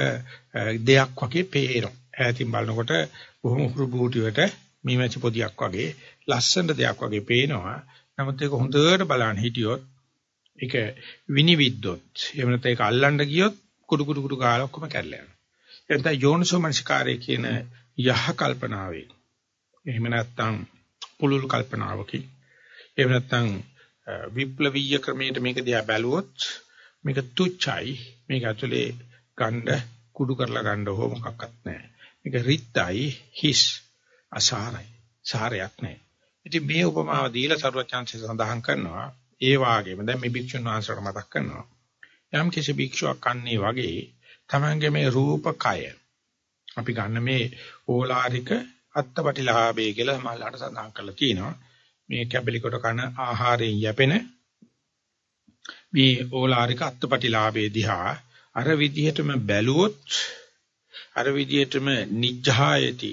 දෙයක් වගේ පේනවා ඈතින් බලනකොට බොහොම උහුරු බූටියට මීමැසි පොදියක් වගේ ලස්සන දෙයක් වගේ පේනවා නමුත් ඒක හොඳට බලන්න හිටියොත් ඒක විනිවිද්දොත් එහෙම නැත්නම් ඒක අල්ලන්න ගියොත් කුඩු කුඩු කුඩු ගාලා ඔක්කොම කැඩලා යනවා. එතන යෝනිසෝ මනසිකාරයේ කියන යහ කල්පනාවේ. එහෙම නැත්නම් පුලුල් කල්පනාවකි. එහෙම නැත්නම් විප්ලවීය ක්‍රමයට මේක දිහා බැලුවොත් මේක තුච්චයි. මේක ඇතුලේ ගණ්ඩ කුඩු කරලා ගන්න ඕ මොකක්වත් නැහැ. මේක රිත්යි හිස් අසාරයි. සාරයක් නැහැ. ඉතින් මේ උපමාව දීලා සරුවචාන්සේ සඳහන් කරනවා ඒ වාගේම දැන් මේ භික්ෂුන් වහන්සේට මතක් කරනවා. යම් කිසි භික්ෂුවක් අන්නේ වගේ තමන්ගේ මේ රූපකය අපි ගන්න මේ ඕලාරික අත්පටිලාභය කියලා මල්ලාට සඳහන් කරලා තියෙනවා. මේ කැබලි කොට කන ආහාරයෙන් යැපෙන මේ ඕලාරික අත්පටිලාභයේ දිහා අර විදිහටම බැලුවොත් අර විදිහටම නිජ්ජායති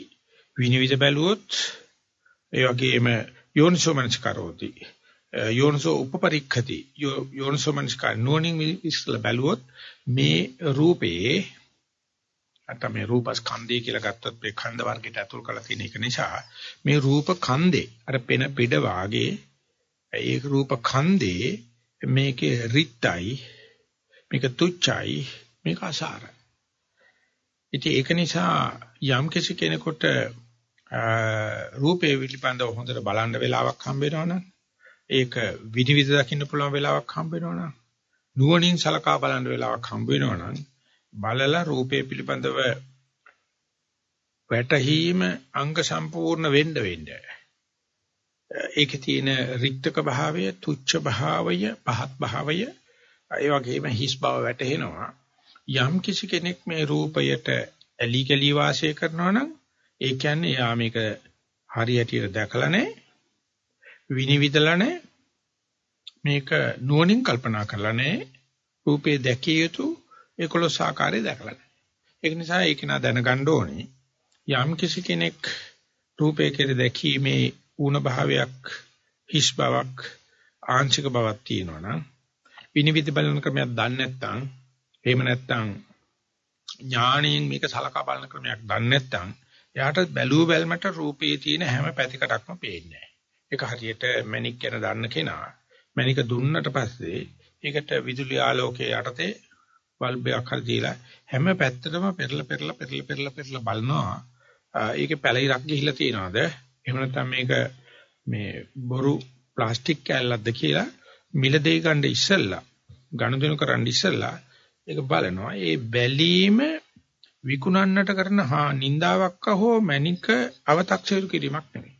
විනිවිද බැලුවොත් ඒ වගේම යෝනිසෝමනස්කරෝති යෝනිසෝ උපපරික්ඛති යෝනිසෝ මනස්කාර නෝනින් ඉස්සලා බැලුවොත් මේ රූපේ අත මේ රූපස්කන්ධය කියලා ගත්තොත් මේ ඛණ්ඩ වර්ගයට අතුල් කරලා තියෙන එක නිසා මේ රූප ඛණ්ඩේ අර පෙන පිට වාගේ ඒ රූප ඛණ්ඩේ මේකේ රිත්යි මේක තුච්චයි මේක අසාරයි. ඉතින් ඒක නිසා යම් කිසි කෙනෙකුට රූපේ පිළිබඳව හොඳට බලන්න වෙලාවක් හම්බ වෙනවනම් ඒක විවිධ දකින්න පුළුවන් වෙලාවක් හම්බ වෙනවනම් නුවණින් සලකා බලන්න වෙලාවක් හම්බ වෙනවනම් බලලා රූපේ පිළිබඳව වැටහීම අංග සම්පූර්ණ වෙන්න වෙන්න ඒකේ තියෙන රික්තක භාවය තුච්ඡ භාවය පහත් භාවය ඒ වගේම හිස් බව වැටහෙනවා යම් කිසි කෙනෙක් මේ රූපයට ඇලි ගලි වාසය කරනවා නම් ඒ කියන්නේ යා මේක හරියටියට දැකලා නැහැ විනිවිදලා නැහැ. මේක නුවණින් කල්පනා කරලා නැහැ. රූපේ දැකිය යුතු 11 ආකාරය දැකලා නැහැ. ඒක නිසා ඒක නා දැනගන්න ඕනේ. යම් කිසි කෙනෙක් රූපේ කෙරේ දැකීමේ ඌන භාවයක් හිස් බවක් ආංශික බවක් තියෙනවා නම් විනිවිද බලන ක්‍රමයක් දන්නේ නැත්නම් එහෙම නැත්නම් ඥාණයෙන් මේක සලකා බලන ක්‍රමයක් දන්නේ නැත්නම් එයාට බැලුව බැලමට රූපේ තියෙන හැම පැතිකඩක්ම පේන්නේ නැහැ. ඒක හරියට මැණික් ගැන දන්න කෙනා මැණික දුන්නට පස්සේ ඒකට විදුලි ආලෝකයේ යටතේ බල්බයක් හරි දීලා හැම පැත්තටම පෙරලා පෙරලා පෙරලා පෙරලා පෙරලා බලනවා. ඒකේ පැලිරක් ගිහිලා තියනවාද? එහෙම නැත්නම් මේක මේ බොරු ප්ලාස්ටික් කෑල්ලක්ද කියලා මිල දෙයි ගන්න ඉස්සෙල්ලා ගනුදෙනු කරන්න ඉස්සෙල්ලා ඒක බලනවා. ඒ බැලීම විකුණන්නට කරන හා නින්දාවක් හෝ මැනික අව탁සිරු කිරීමක් නෙමෙයි.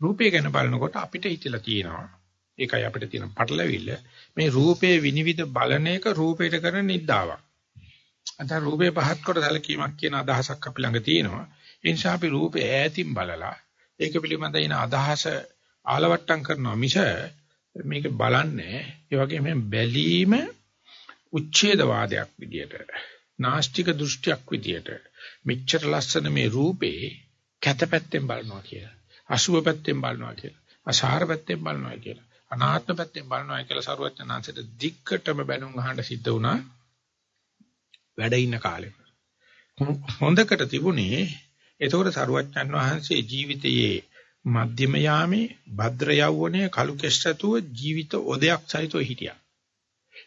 රූපය ගැන බලනකොට අපිට හිතලා තියෙනවා. ඒකයි අපිට තියෙන පටලවිල්ල. මේ රූපේ විනිවිද බලන එක රූපයට කරන නින්දාවක්. අද රූපේ පහත් කොට සැලකීමක් කියන අදහසක් අපි ළඟ තියෙනවා. ඒ නිසා අපි රූපේ ඈතින් බලලා ඒක පිළිබඳ ඉන අදහස ආලවට්ටම් කරනවා මිස මේක බලන්නේ ඒ වගේම බැලීම උච්ඡේදවාදයක් විදියට නාස්තික දෘෂ්ටියක් විදියට මෙච්චර ලස්සන මේ රූපේ කැතපැත්තෙන් බලනවා කියලා අසුබ පැත්තෙන් බලනවා කියලා අසාර පැත්තෙන් බලනවා කියලා අනාත්ම පැත්තෙන් බලනවා කියලා සරුවචනාංශයට දික්කටම බැනුම් අහන්න සිද්ධ වුණා වැඩ ඉන්න කාලේ හොඳකට තිබුණේ එතකොට සරුවචන් වහන්සේ ජීවිතයේ මධ්‍යම යාමේ භද්‍ර යවුණේ කලු කෙස්ටතුව ජීවිත ඔදයක් සහිතව හිටියා.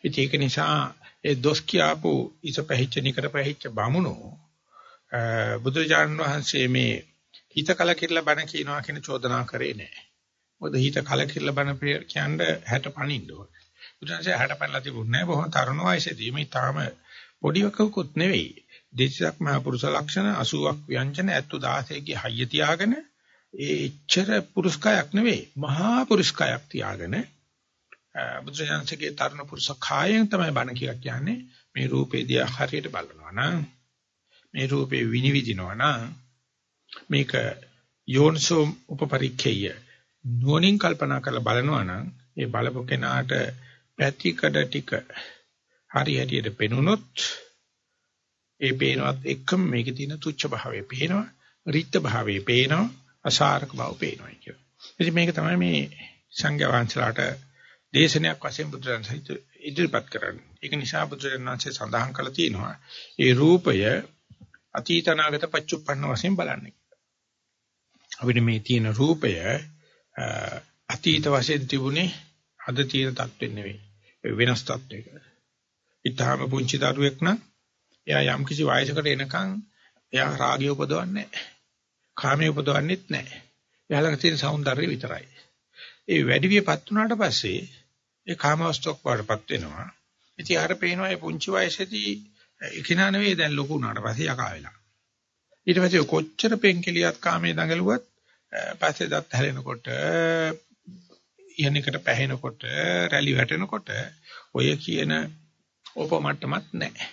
ඉතින් ඒක නිසා ඒ දොස් කියාපු ඉස පැහිච්ච නිකර පැහිච්ච බමුණෝ බුදුජානන් වහන්සේ මේ හිත කලකිරලා බණ කියනවා කියන චෝදනා කරේ නැහැ. මොකද හිත කලකිරලා බණ කියන්නේ 60 පණින්න ඕනේ. බුදුන්සේ 60 පණලා තිබුණේ නැහැ. බොහොම තරුණ වයසේදී මේ තාම පොඩි වකකුත් නෙවෙයි. දේශයක් මහ පුරුෂ ලක්ෂණ 80ක් ව්‍යංජන 16 ගේ හයිය තියාගෙන ඒ එච්චර පුරුෂකයක් නෙවෙයි මහා පුරුෂකයක් තියාගෙන බුදුසසුන්ගේ තරුණ පුරුෂ කායෙන් තමයි බණ කියලා කියන්නේ මේ රූපේ දිහා හරියට බලනවා නම් මේ රූපේ විනිවිදිනවා නම් මේක යෝන්සෝ උපපරික්ඛය නෝනින් කල්පනා කරලා බලනවා නම් ඒ බලපු කෙනාට පැතිකඩ ටික හරි හැටියට පෙනුනොත් ඒ පේනවත් එක්කම මේකේ තියෙන තුච්ච භාවය පේනවා රිත්ත භාවය පේනවා අසාරක බව පේනවා කියනවා. ඉතින් මේක තමයි මේ සංඝයා වහන්සේලාට දේශනයක් වශයෙන් බුදුරජාණන් සහිත ඉදිරිපත් කරන්නේ. ඒක නිසා බුදුරජාණන් වහන්සේ සඳහන් කළා තියෙනවා ඒ රූපය අතීත අනාගත පච්චුප්පන්න වශයෙන් බලන්නේ. අපිට මේ තියෙන රූපය අතීත වශයෙන් තිබුණේ අද තියෙන තත්ත්වෙ නෙවෙයි. වෙනස් තත්ත්වයක. ඊටාම පුංචි දරුවෙක් නම් එයා යම් කිසි වයසකට එනකන් එයා රාගය උපදවන්නේ නැහැ. කාමයේ උපදවන්නෙත් නැහැ. එයා ළඟ තියෙන సౌందර්යය විතරයි. ඒ වැඩි වියපත් වුණාට පස්සේ ඒ කාමවස්තුක් වඩපත් වෙනවා. ඉතින් ආර පේනවා මේ පුංචි වයසේදී එකිනා නෙවෙයි දැන් ලොකු වුණාට පස්සේ යකා වෙලා. ඊට පස්සේ කොච්චර පෙන්කෙලියක් කාමයේ දඟලුවත් පස්සේ දත් හැලෙනකොට යන්නේකට පැහෙනකොට රැලි වැටෙනකොට ඔය කියන උපමට්ටමත් නැහැ.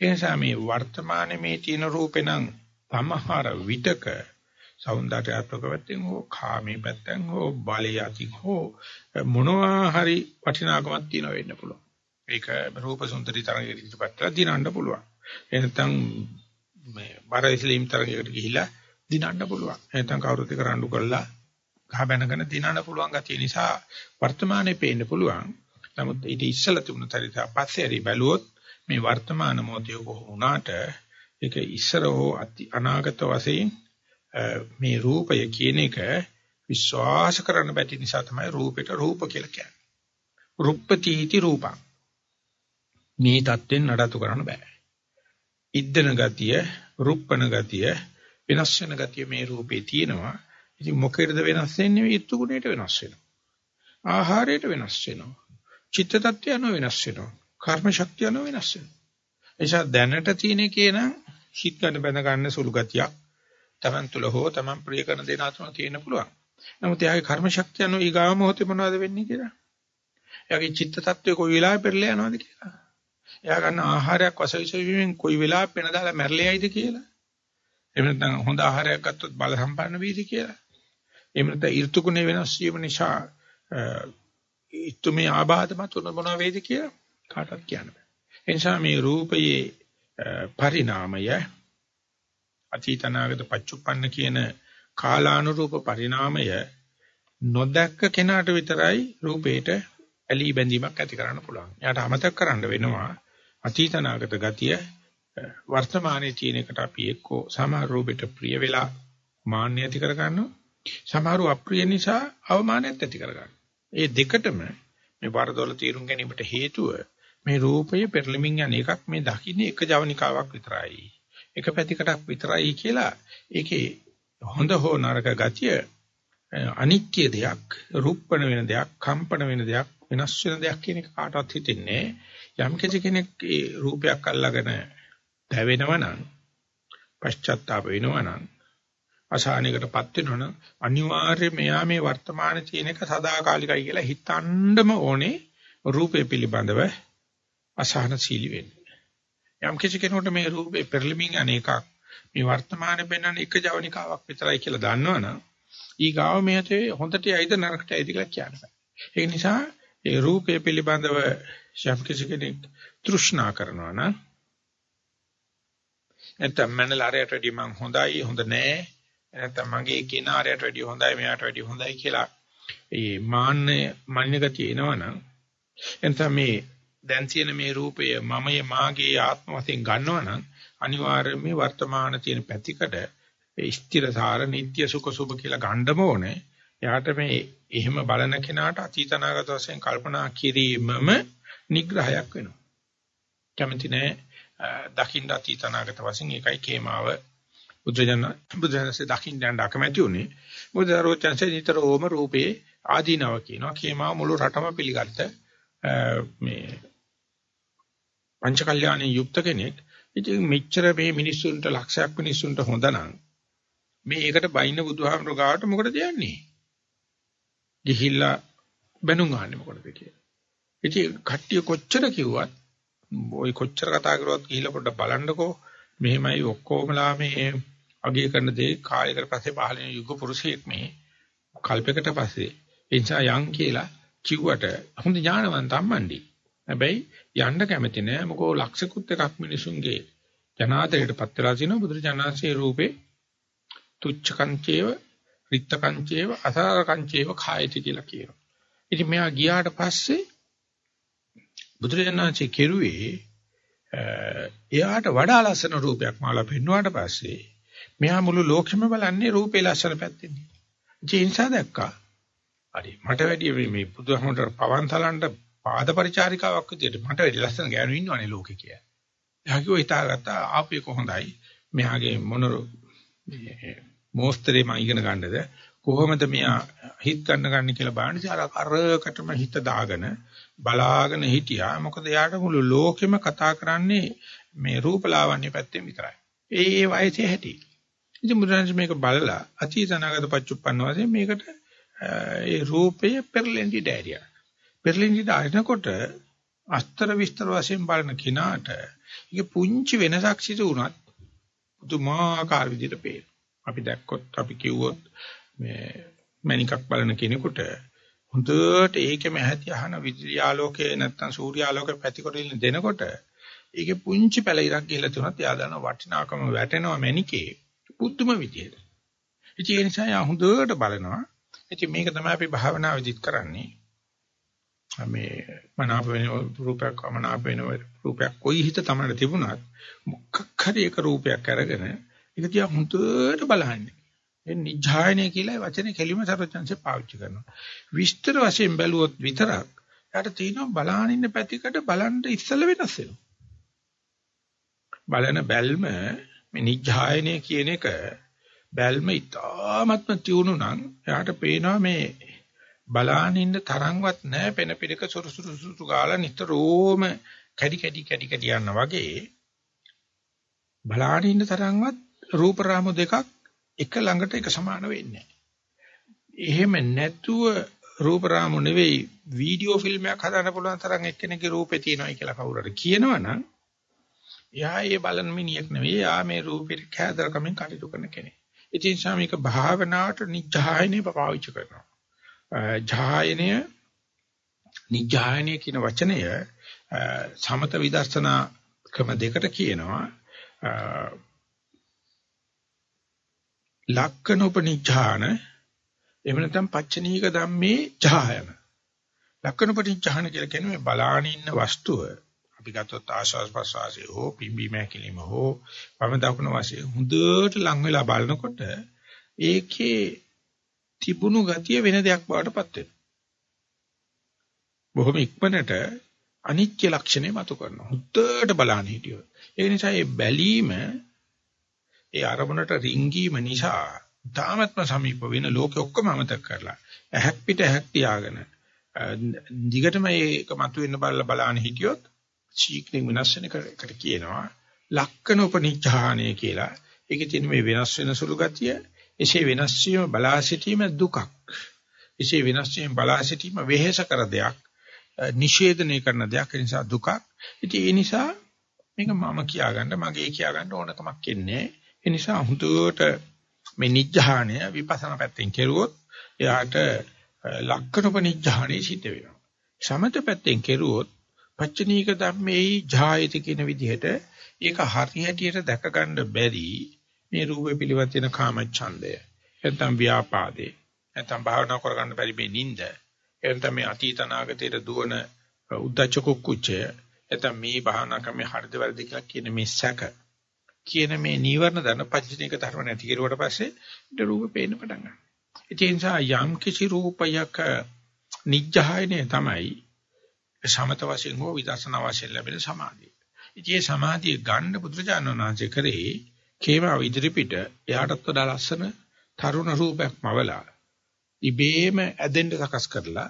ඒ නිසා මේ වර්තමානයේ මේ තියෙන රූපේ නම් සමහර විටක సౌందర్యාත්මක පැත්තෙන් හෝ කාමී පැත්තෙන් හෝ බාලියාතින් හෝ මොනවා හරි වටිනාකමක් තියෙන වෙන්න පුළුවන්. ඒක රූප සුන්දරී තරගයකට ඉදපත්ලා දිනන්න පුළුවන්. එහෙනම් මේ බාරයිස්ලීම් තරගයකට ගිහිලා දිනන්න පුළුවන්. නැත්නම් කවුරුත් එක රණ්ඩු කරලා ගහ බැනගෙන දිනන්න පුළුවන් ගතිය නිසා වර්තමානයේ පේන්න පුළුවන්. නමුත් ඊට ඉස්සලා තිබුණ තරිතා පස්සේ හරි බැලුවොත් මේ වර්තමාන මොහොතේ කොහොම වුණාට ඒක ඉස්සර හෝ අනාගත වශයෙන් මේ රූපය කියන එක විශ්වාස කරන්න බැරි නිසා තමයි රූපෙට රූප කියලා කියන්නේ. රුප්පතිටි රූපං. මේ தත්වෙන් නඩත්තු කරන්න බෑ. ඉද්දන ගතිය, රුප්පන ගතිය, වෙනස් වෙන ගතිය මේ රූපේ තියෙනවා. ඉතින් මොකේද වෙනස් වෙන්නේ? ඊත්තු ගුණයට වෙනස් වෙනවා. ආහාරයට වෙනස් වෙනවා. චිත්ත tattya අනුව වෙනස් වෙනවා. කර්ම ශක්තිය අනුව වෙනස් වෙනවා. එනිසා දැනට තියෙන එකේ නම් හිත ගන්න බඳ ගන්න සුළු ගතියක් Taman තුල හෝ Taman ප්‍රිය කරන දේ නාතුන තියෙන්න පුළුවන්. නමුත් එයාගේ කර්ම ශක්තිය අනුව ඊගාව මොහොතේ මොනවද වෙන්නේ කියලා. එයාගේ චිත්ත tattwe කොයි වෙලාවෙ පෙරලා යනවද කියලා. එයා ගන්න ආහාරයක් වසවිස වීමෙන් කොයි වෙලාවෙ වෙන දාලා මැරලා යයිද කියලා. එහෙම නැත්නම් හොඳ ආහාරයක් ගත්තොත් බල සම්පන්න වෙයිද කියලා. එහෙම නැත්නම් ඍතුගුණේ වෙනස් වීම නිසා ඊතුමේ ආබාධමත් උන මොනවා වේද කියලා කාටවත් කියන්න බෑ. ඒ නිසා මේ රූපයේ පරිණාමය අතීතනාගත පච්චුප්පන්න කියන කාලානුරූප පරිණාමය නොදැක්ක කෙනාට විතරයි රූපේට ඇලී බැඳීමක් ඇති කරන්න පුළුවන්. එයාට අමතක කරන්න වෙනවා අතීතනාගත ගතිය වර්තමානයේ තියෙන එකට අපි එක්කෝ සමහර රූපෙට ප්‍රිය වෙලා මාන්නය ඇති කර ගන්නවා. සමහරව අප්‍රිය නිසා අවමානයත් ඇති කර ගන්නවා. ඒ දෙකටම මේ වරදොල තීරුම් ගැනීමට හේතුව මේ රූපය පෙරලිමින් යන එකක් මේ දකින්නේ එක ජවනිකාවක් විතරයි. එක පැතිකඩක් විතරයි කියලා ඒකේ හොඳ හෝ නරක ගතිය අනිත්‍ය දෙයක්, රූපණ වෙන දෙයක්, කම්පන වෙන දෙයක්, වෙනස් වෙන දෙයක් කියන එක කාටවත් හිතෙන්නේ. යම් කෙනෙක් ඒ රූපයක් අල්ලාගෙන දැවෙනවා නම් පශ්චාත්තාප වෙනවා නම් අසහනයකටපත් වෙනවා නම් අනිවාර්යයෙන් මෙයා මේ වර්තමානයේ තියෙන එක සදාකාලිකයි කියලා හිතන්නම ඕනේ රූපේ පිළිබඳව අසහනශීලී වෙන්න. යම් කිසි කෙනෙකුට මේ රූපේ පෙරලිමින් අනේකක් මේ වර්තමානයේ පෙන්වන එක ජවනිකාවක් විතරයි කියලා දන්නවනම් ඊගාව මෙතේ හොඳට යයිද නරකට යයිද කියලා කියන්න බෑ. ඒ නිසා ඒ රූපය පිළිබඳව යම් කිසි කෙනෙක් තෘෂ්ණා කරනවා නම් නැත්නම් මනලාරයට වැඩි මං හොඳයි හොඳ නෑ නැත්නම් මගේ කිනාරයට වැඩි හොඳයි මෙයාට වැඩි හොඳයි කියලා ඒ මාන්න මනිනගතිය එනවනම් එතන මේ දැන් තියෙන මේ රූපය මමයේ මාගේ ආත්ම වශයෙන් ගන්නවනම් අනිවාර්යයෙන් මේ වර්තමාන තියෙන පැතිකඩ ස්ථිරසාර නিত্য සුඛ සුභ කියලා ගන්නම ඕනේ. එයාට මේ එහෙම බලන කෙනාට අතීතනාගත වශයෙන් කල්පනා කිරීමම නිග්‍රහයක් වෙනවා. කැමති නෑ දකින්න අතීතනාගත වශයෙන් ඒකයි කේමාව බුදුජන බුදුජනසේ දකින්න යන්න අකමැති උනේ. මොකද රෝචන්සේ නිතරම රූපේ ආදීනව කියනවා. කේමාව මුළු රටම පිළිගත්ත මේ පංචකල්යාණී යුක්ත කෙනෙක්. ඉතින් මෙච්චර මේ මිනිස්සුන්ට ලක්ෂයක් මිනිස්සුන්ට හොඳනම් මේ ඒකට බයින්න බුදුහාමර ගාවට මොකටද යන්නේ? ගිහිල්ලා බැනුම් අහන්නේ මොකටද කියලා. ඉතින් කට්ටිය කොච්චර කිව්වත් ওই කොච්චර කතා කරුවත් ගිහිල්ලා පොඩ්ඩක් බලන්නකෝ මෙහෙමයි ඔක්කොමලා මේ අගය කරන දේ කාලයකට පස්සේ පහළ වෙන යුග පුරුෂයෙක් මේ කල්පයකට පස්සේ ඒ නිසා යන් කියලා කිව්වට හොඳ ඥානවන්ත අම්මන්ඩි. හැබැයි යන්න කැමති නෑ මොකෝ ලක්ෂිකුත් එකක් මිනිසුන්ගේ ජනාදරයටපත් වෙලා තිනවා බුදුරජාණන්සේ රූපේ තුච්ච කංචේව රිත්ත කංචේව අසාර කංචේව කායති කියලා කියනවා. ඉතින් මෙයා ගියාට පස්සේ බුදුරජාණන්සේ කෙරුවේ එයාට වඩා ලස්සන රූපයක් මාලා පෙන්වුවාට පස්සේ මෙයා මුළු ලෝකෙම බලන්නේ රූපේ ලස්සන පැත්තෙන්. ඒ නිසා දැක්කා. හරි මට වැඩි මේ බුදුහමකට පවන්තලන්ට පාද පරිචාරිකාවක් විදියට මට වැඩි ලස්සන ගෑනු ඉන්නවනේ ලෝකේ කියලා. එයා කිව්වා හිතාගත්තා ආපේ කොහොඳයි. මෙයාගේ මොන මොස්තරේ මම ඉගෙන ගන්නද කොහොමද මෙයා හිත ගන්න ගන්න කියලා බලන්නේ අර අරකටම හිත දාගෙන බලාගෙන හිටියා. මොකද එයාට මුළු ලෝකෙම කතා කරන්නේ මේ රූපලාවන්‍ය පැත්තෙන් විතරයි. ඒ ඒ වයසේ හැටි. ඉතින් මුද්‍රාංශ මේක බලලා අතීතනාගත පච්චුප්පන්න වශයෙන් මේකට ඒ රූපය පෙරලෙන්ටි ඩෑරියා පෙරලෙන්ටි ඩාරිනකොට අස්තර විස්තර වශයෙන් බලන කිනාට ඒක පුංචි වෙනසක් සිදු වුණත් පුදුමාකාර විදිහට පේනවා. අපි දැක්කොත් අපි කිව්වොත් මේ මණිකක් බලන කෙනෙකුට හොඳට ඒකෙම ඇහැටි අහන විදුලි ආලෝකයේ නැත්තම් සූර්ය ආලෝකයේ පැතිකොටින් දෙනකොට ඒකේ පුංචි පැල ඉරක් ගිහලා තුනත් එයා දන්න වටිනාකම වැටෙනවා මණිකේ පුදුම විදියට. ඉතින් ඒ නිසා යා හොඳට බලනවා. ඉතින් මේක තමයි අපි භාවනා විදිහට කරන්නේ. මේ මනාප වෙන රූපයක් අමනාප වෙන රූපයක් කොයි හිත තමයි තිබුණත් මොකක් හරි එක රූපයක් අරගෙන ඒක තියා හුදුට බලන්නේ. ඒ නිජායනය කියලා වචනේ කෙලිම සරචන්සේ පාවිච්චි කරනවා. විස්තර වශයෙන් බැලුවොත් විතරක් යාට තියෙනවා බලාන ඉන්න පැතිකඩ බලන්න ඉස්සල වෙනස් වෙනවා. බලන බැල්ම මේ නිජායනය කියන එක බැල්ම ඉතාමත්ම තියුණු නම් එයාට පේනවා මේ බලාන ඉන්න තරම්වත් නැහැ පෙන පිටක සුරුසුරු සුසු ගාලා නිතරම කැඩි කැඩි කැඩි කැඩි යනවා වගේ බලාන ඉන්න තරම්වත් රූප රාමු දෙකක් එක ළඟට එක සමාන වෙන්නේ එහෙම නැතුව රූප රාමු නෙවෙයි වීඩියෝ ෆිල්ම් එකක් හදන්න පුළුවන් තරම් එක්කෙනෙක්ගේ රූපේ තියෙනවායි කියලා කවුරු හරි කියනවනම් එයා ඒ බලන මිනිහෙක් නෙවෙයි එයා මේ රූපෙට කෑදරකමින් කටයුතු කරන කෙනෙක්. ඉතින් සාමික භාවනාවට නිජායනේ පාවිච්චි කරනවා. ජායනය නිජායනය කියන වචනය සමත විදර්ශනා ක්‍රම දෙකට කියනවා. ලක්කනෝපනිඥාන එහෙම නැත්නම් පච්චනීක ධම්මේ ඡායන ලක්කනෝපනිඥාන කියලා කියන්නේ බලාන ඉන්න වස්තුව අපි ගත්තොත් ආශාස් ප්‍රසවාසය හෝ පිම්බීම හැකිලිම හෝ වම දකුණ වශයෙන් හොඳට ලං වෙලා බලනකොට ඒකේ තිබුණු ගතිය වෙන දෙයක් බවට පත් වෙනවා. බොහොම ඉක්මනට අනිත්‍ය ලක්ෂණය මතු කරනවා. හොඳට බලන්න හිටියොත්. ඒ නිසා මේ බැලීම ඒ අරමුණට රිංගීම නිසා ධාමත්ම සමීප වෙන ලෝකෙ ඔක්කොම අමතක කරලා ඇහක් පිට ඇහක් තියාගෙන දිගටම ඒක මතුවෙන්න බලලා බලාන හිටියොත් චීක්නින් වෙනස් වෙන එකට කියනවා ලක්කන උපනිච්ඡාහණය කියලා. ඒකේ තියෙන මේ වෙනස් වෙන සුළු ගතිය, එසේ වෙනස් වීම බලා සිටීම දුකක්. එසේ වෙනස් වීම බලා සිටීම වෙහෙස කර දෙයක්, නිෂේධනය කරන දෙයක්. ඒ නිසා දුකක්. ඉතින් ඒ නිසා මේක මම කියාගන්න, මගේ කියාගන්න ඕනකමක් ඉන්නේ. ඒ නිසා හුදුවට මේ නිජ්ජහානය විපස්සනා පැත්තෙන් කෙරුවොත් එයාට ලක්කනපනිජ්ජහානය සිද්ධ වෙනවා. සමත පැත්තෙන් කෙරුවොත් පච්චනීක ධම්මේයි ජායති කියන විදිහට ඒක හරි හැටියට දැක ගන්න බැරි මේ රූපේ පිළිවෙත් වෙන කාමච්ඡන්දය. නැත්නම් ව්‍යාපාදේ. නැත්නම් භාවනා කරගන්න බැරි මේ නිින්ද. එතන මේ අතීත අනාගතයට දුවන උද්දච්ච කුක්කුච්චය. නැත්නම් මේ භාවනා ක්‍රමේ හරිද වැරදි කියලා කියන මේ සැක. කියන මේ නීවරණ ධන පංචනික ධර්ම නැති කෙරුවට පස්සේ ඊට රූපේ පේන්න පටන් ගන්නවා. ඒ නිසා යම් කිසි රූපයක නිජ්ජහයනේ තමයි සමත වශයෙන් හෝ විදර්ශනා වශයෙන් ලැබෙන සමාධිය. ඉතින් සමාධිය ගන්න බුදුරජාණන් වහන්සේ කරේ කේමාව ඉදිරිපිට එයාටත් වඩා ලස්සන තරුණ රූපයක් මවලා ඉබේම ඇදෙන්න සකස් කරලා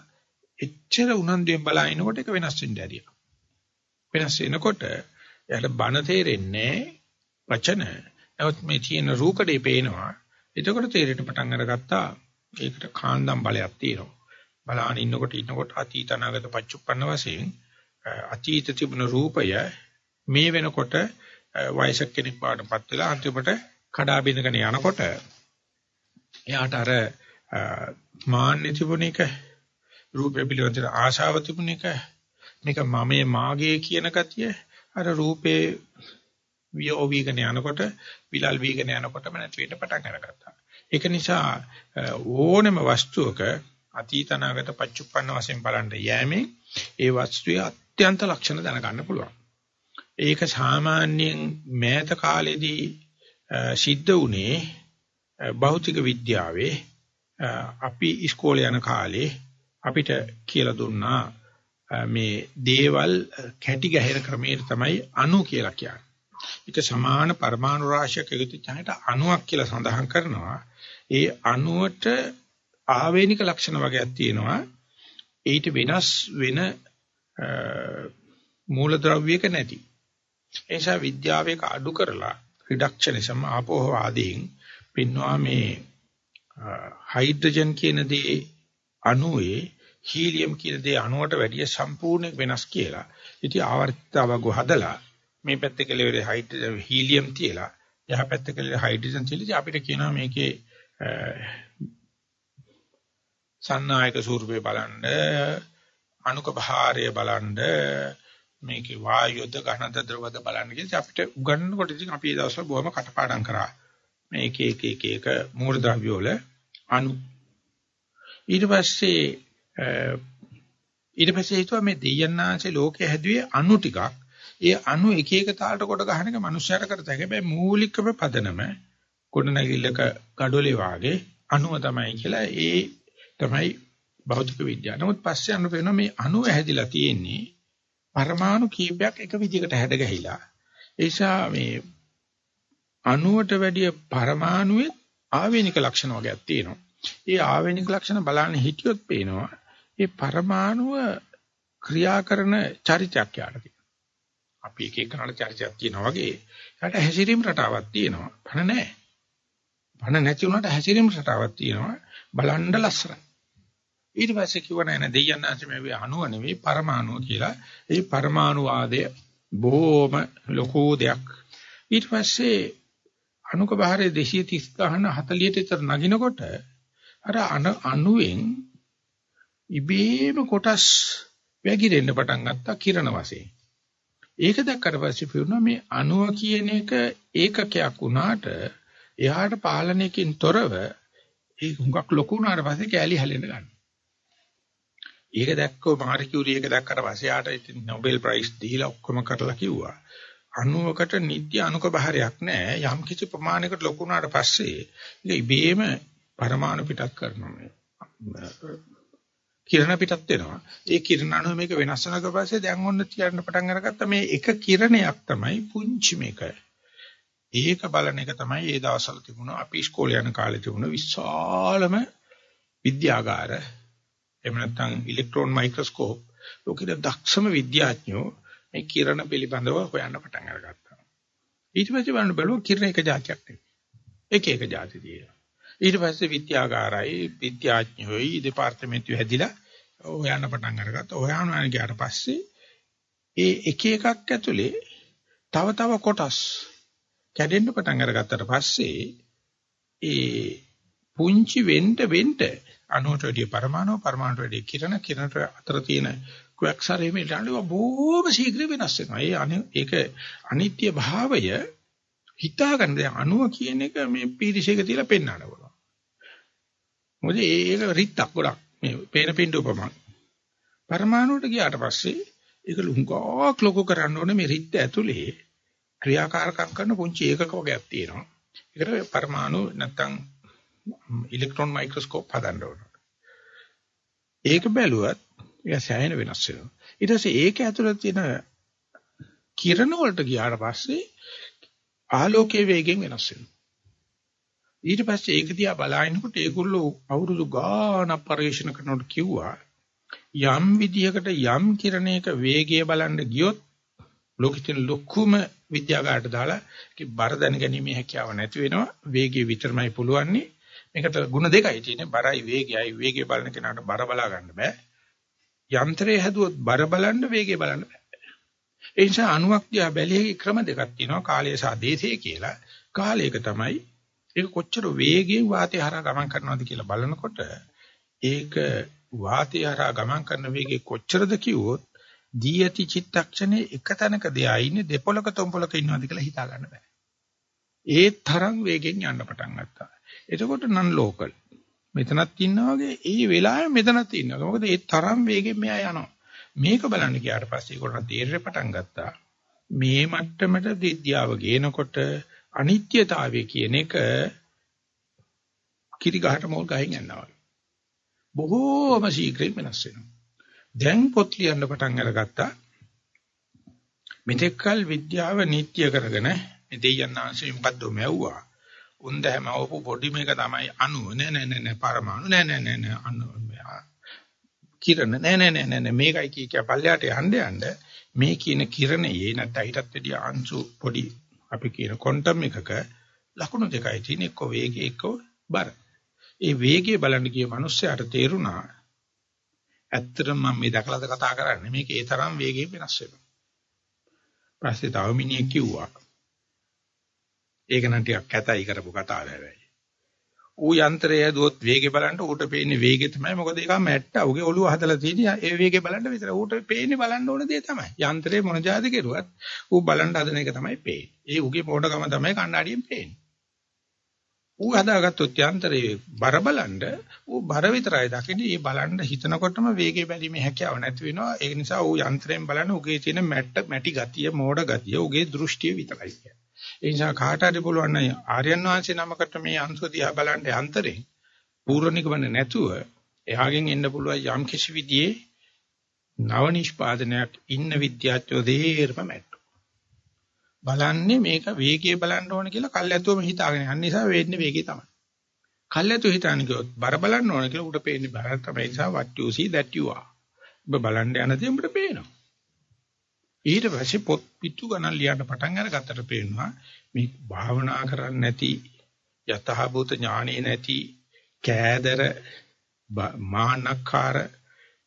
එච්චර උනන්දුවෙන් බලනකොට ඒක වෙනස් වෙන්න ඇරියා. වෙනස් වෙනකොට එයාට බන තේරෙන්නේ වචන. නමුත් මේ තියෙන රූකඩේ පේනවා. එතකොට තේරෙන්න පටන් අරගත්තා ඒකට කාන්දම් බලයක් තියෙනවා. බලාන ඉන්නකොට ඉන්නකොට අතීත අනාගත පච්චුප්පන්න වශයෙන් අතීත තිබුණ රූපය මේ වෙනකොට වයසක කෙනෙක් බාටපත් වෙලා අන්තිමට කඩා බිඳගෙන යනකොට එයාට අර මාන්නේ තිබුණ එක රූපය පිළිබඳ ආශාව තිබුණ එක මේක මමයේ මාගේ කියන ගතිය අර රූපේ වියෝ වීගෙන යනකොට විලල් වීගෙන යනකොටම නැති වෙන්න පටන් අරගත්තා. ඒක නිසා ඕනම වස්තුවක අතීත අනාගත පච්චුප්පන්න වශයෙන් බලන්න යෑමෙන් ඒ වස්තුවේ අත්‍යන්ත ලක්ෂණ දැනගන්න පුළුවන්. ඒක සාමාන්‍යයෙන් මෑත කාලේදී සිද්ධ වුණේ භෞතික විද්‍යාවේ අපි ඉස්කෝලේ යන කාලේ අපිට කියලා දුන්නා මේ දේවල් කැටි ගැහෙන ක්‍රමයට තමයි අණු කියලා කියන්නේ. ඒක සමාන පරමාණු රාශියක් එකතු වෙච්චාට අණුවක් කියලා සඳහන් කරනවා. ඒ අණුවට ආවේනික ලක්ෂණ වගේක් තියෙනවා. ඊට වෙනස් වෙන මූලද්‍රව්‍යයක නැති. ඒ නිසා විද්‍යාවේක අඩු කරලා රිඩක්ෂනිසම් ආපෝහවාදීන් පින්නවා මේ හයිඩ්‍රජන් කියන දේ අණුවේ හීලියම් කියන දේ අණුවට වැඩිය සම්පූර්ණ වෙනස් කියලා. ඉතින් ආවර්තිතාවක හදලා මේ පැත්තේ කෙලවරේ හයිඩ්‍රජන් හීලියම් තියලා එහා පැත්තේ කෙලවරේ හයිඩ්‍රජන් තියලා අපිට කියනවා මේකේ සන්නායක ස්වරූපේ බලන්න අණුක භාරය බලන්න මේකේ වායුද ඝනද ද්‍රවද බලන්න කියලා අපිට උගන්වනකොට ඉතින් අපි ඒ දවස්වල බොහොම කටපාඩම් කරා. මේ එක එක එක එක මූල ද්‍රව්‍ය වල අණු ඊට පස්සේ ඊට පස්සේ හිතුවා මේ දෙයන්නාංශේ ලෝකයේ හැදුවේ අණු ටිකක්. ඒ අණු එක එක තාලට කොට ගහන එක මනුස්සයර කරත හැකි හැබැයි මූලිකම පදනම ගොඩනැගිල්ලක gadole වාගේ අණුව තමයි කියලා ඒ තමයි භෞතික විද්‍යාව. නමුත් පස්සේ අනු වෙනවා මේ අණුව හැදිලා තියෙන්නේ පරමාණු කීපයක් එක විදිහකට හැඩ ගැහිලා. ඒ නිසා මේ අණුවට වැඩිය පරමාණුවේ ආවේනික ලක්ෂණ වගේක් තියෙනවා. ඒ ආවේනික ලක්ෂණ බලන්න හිටියොත් පේනවා ඒ පරමාණුව ක්‍රියා කරන චරිතයක් යාට තියෙනවා. අපි එක එක කරන චරිතයක් තියෙනවා වගේ යාට හැසිරීම රටාවක් තියෙනවා. පණ නැහැ. පණ නැති වුණාට හැසිරීම රටාවක් තියෙනවා. බලන්න ලස්සනයි. ඊට පස්සේ කිව්ව නෑ නෑ දෙයයන් ආශ්‍රම මේ අණුව නෙවෙයි පරමාණුව කියලා. ඒ පරමාණු වාදය බොහොම ලොකු දෙයක්. ඊට පස්සේ අණුක බහරේ 230 ගහන 40ට විතර නගිනකොට අර අණුවෙන් ඉබේම කොටස් වැగిරෙන්න පටන් ගත්තා කිරණ වශයෙන්. ඒක දැක්කට පස්සේ පිරුණා මේ අණුව කියන එක ඒකකයක් වුණාට එහාට පාලනයකින් තොරව ඒ හුඟක් ලොකු වුණාට පස්සේ කෑලි හැලෙන්න ගන්නවා. ඒක දැක්කෝ මාරි කියුරි ඒක දැක්කට පස්සේ ආට ඉතින් Nobel Prize දීලා ඔක්කොම කරලා කිව්වා. අණුවකට නිත්‍ය අණුක බහරයක් නැහැ. යම් කිසි ප්‍රමාණයකට ලොකු වුණාට පස්සේ ඒක ඉබේම පරමාණු පිටත් කරනවා. කිරණ පිටත් වෙනවා. ඒ කිරණ අණුව මේක වෙනස් වෙනක පස්සේ දැන් ඔන්න තියන්න පටන් අරගත්ත මේ එක කිරණයක් තමයි පුංචි මේක. ඒක බලන එක තමයි ඒ දවස්වල තිබුණ අපි ඉස්කෝලේ යන කාලේ තිබුණ විශාලම විද්‍යාගාර එහෙම නැත්නම් ඉලෙක්ට්‍රෝන මයික්‍රොස්කෝප් ලෝකෙද දක්ෂම විද්‍යාඥයෝ මේ කිරණ පිළිබඳව හොයන්න පටන් අරගත්තා. ඊට පස්සේ බලන්න බැලුවා කිරණ එක જાතියක් නෙවෙයි. එක එක જાති තියෙනවා. ඊට පස්සේ විද්‍යාගාරයි විද්‍යාඥයෝයි දෙපාර්තමේන්තුව හැදිලා හොයන්න පටන් අරගත්තා. හොයන්න ගියාට පස්සේ ඒ එක එකක් ඇතුලේ තව තව කොටස් කැඩෙන්න පටන් අරගත්තට පස්සේ ඒ පුංචි වෙන්න වෙන්න අණුවට වැඩිය පරමාණු පරමාණුට වැඩිය කිරණ කිරණට අතර තියෙන ක්වැක්සරේ මේ ඩාලුව බොහොම ශීඝ්‍ර වෙනස් වෙනවා. ඒ අනේ ඒක අනිත්‍ය භාවය හිතා ගන්න දැන් අණුව කියන එක මේ පීරිසයක තියලා පෙන්වන්න පුළුවන්. මොකද ඒක රිත්තක් ගොඩක් මේ පේන පින්ඩ උපමා. පරමාණුවට ගියාට පස්සේ ඒක ලුංගාක් ලොකු කරන්න ඕනේ මේ රිත්ත ඇතුලේ ක්‍රියාකාරකම් කරන පුංචි ඒකක වගේක් තියෙනවා. ඒකට පරමාණු නැත්තම් ඉලෙක්ට්‍රෝන මයික්‍රොස්කෝප් හදන්න ඕන. ඒක බැලුවත් ඒක සෑහෙන වෙනස් වෙනවා. ඊට පස්සේ ඒක ඇතුළේ තියෙන කිරණ වලට ගියාට පස්සේ ආලෝකයේ වේගයෙන් වෙනස් වෙනවා. ඊට පස්සේ ඒක දිහා බලනකොට ඒගොල්ලෝ අවුරුදු ගාණක් පරිශන කරනකොට කිව්වා යම් විදියකට යම් කිරණයක වේගය බලන්න ගියොත් ලෝකෙට ලොකුම විද්‍යාගාරට දාලා ඒක බර දැනගැනීමේ හැකියාව නැති වෙනවා. වේගය විතරමයි පුළුවන්නේ. මේකට ಗುಣ දෙකයි තියෙන්නේ. බරයි වේගයයි. වේගය බලන කෙනාට බර බලා ගන්න බෑ. යන්ත්‍රය හැදුවොත් බර බලන්න වේගය බලන්න බෑ. ඒ නිසා අණුවක් දිහා බැලියේ ක්‍රම දෙකක් තියෙනවා. කාලය සහ දේශය කියලා. කාලයක තමයි ඒක කොච්චර වේගයෙන් වාතය හරහා ගමන් කරනවද කියලා බලනකොට ඒක වාතය හරහා ගමන් කරන වේගය කොච්චරද කිව්වොත් දී ඇති චිත්තක්ෂණේ එක තැනක දෙයා ඉන්නේ දෙපොලක තොම්පොලක ඉන්නවද කියලා හිතා ගන්න බෑ. ඒ තරම් වේගෙන් යන්න පටන් ගත්තා. එතකොට නන් ලෝකල්. මෙතනත් ඉන්නා වගේ ඒ වෙලාවෙ මෙතනත් ඉන්නවා. මොකද ඒ තරම් වේගෙන් මෙයා යනවා. මේක බලන්න ගියාට පස්සේ ඒකට තීරණය පටන් ගත්තා. මේ මට්ටමට විද්‍යාව ගේනකොට අනිත්‍යතාවය කියන එක කිරි ගහට මොල් ගහින් යනවා. බොහෝම ශීඝ්‍රයෙන් වෙනස් වෙනවා. දැන් පොත් ලියන්න පටන් අරගත්තා. මෙතෙක්කල් විද්‍යාව නිත්‍ය කරගෙන මේ දෙයයන්ාංශයෙන් මොකද්ද මෙව්වා. උන්ද හැමවපු පොඩි මේක තමයි අණු නෑ නෑ නෑ නෑ පරමාණු නෑ නෑ නෑ නෑ අණු කිරණ නෑ නෑ නෑ නෑ මේකයි කිය කිය පල්ලයට යන්න යන්න මේ කියන කිරණයේ නැත්නම් ඊටත් වැඩිය අංශු පොඩි අපි කියන ක්වොන්ටම් එකක ලකුණු දෙකයි තියෙන එක්ක වේගය එක්ක බර. ඒ වේගය බලන්න ගිය මිනිස්සයාට තේරුණා ඇත්තටම මම මේ දැකලාද කතා කරන්නේ මේක ඒ තරම් වේගයෙන් වෙනස් වෙනවා. පස්සේ තව මිනිහෙක් කිව්වා. ඒක නම් ටිකක් කැතයි කරපු කතාව හැබැයි. ඌ යන්ත්‍රය දුවොත් වේගය බලන්න ඌට පේන්නේ වේගය තමයි. මොකද ඒක මැට්ටා. ඌගේ ඔළුව හදලා තියෙන්නේ ඒ වේගය බලන්න විතර. ඌට පේන්නේ බලන්න ඕන දේ තමයි. යන්ත්‍රේ මොන જાති කෙරුවත් ඌ බලන්න හදන එක තමයි පේන්නේ. ඒ ඌගේ මොඩකම තමයි කණ්ණාඩියෙන් පේන්නේ. ඌ හදාගත්තොත් යන්ත්‍රයේ බර බලන්න ඌ බර විතරයි දකින්නේ. ඒ බලන්න හිතනකොටම වේගය බැලීමේ හැකියාව නැති වෙනවා. ඒ නිසා ඌ යන්ත්‍රයෙන් බලන ඌගේ තියෙන මැට්ට මැටි ගතිය, මෝඩ ගතිය, ඌගේ දෘෂ්ටිය විතරයි කියන්නේ. ඒ නිසා කාට හරි පුළුවන් නම් ආර්යයන් වහන්සේ නමකට මේ අංශු දිහා බලන්න යන්ත්‍රේ පූර්ණිකවන්න නැතුව එහාගෙන් එන්න පුළුවන් යම් කිසි විදිහේ නව නිෂ්පාදනයක් ඉන්න විද්‍යාඥයෝ දෙහෙරම මැට්ටු. බලන්නේ මේක වේගය බලන්න ඕන කියලා කල්ැතුවම හිතාගෙන යන නිසා වෙන්නේ වේගය තමයි. කල්ැතුව හිතාන කිව්වොත් බර බලන්න ඕන කියලා උට පේන්නේ බර තමයි නිසා what you see that you are. ඔබ බලන්න යන දේ උඹට පේනවා. ඊට පස්සේ පොත් පිටු ගණන් ලියන්න පටන් අරගත්තට පේනවා මේ භාවනා කරන්නේ නැති යතහභූත ඥානෙ නැති කෑදර මානක්කාර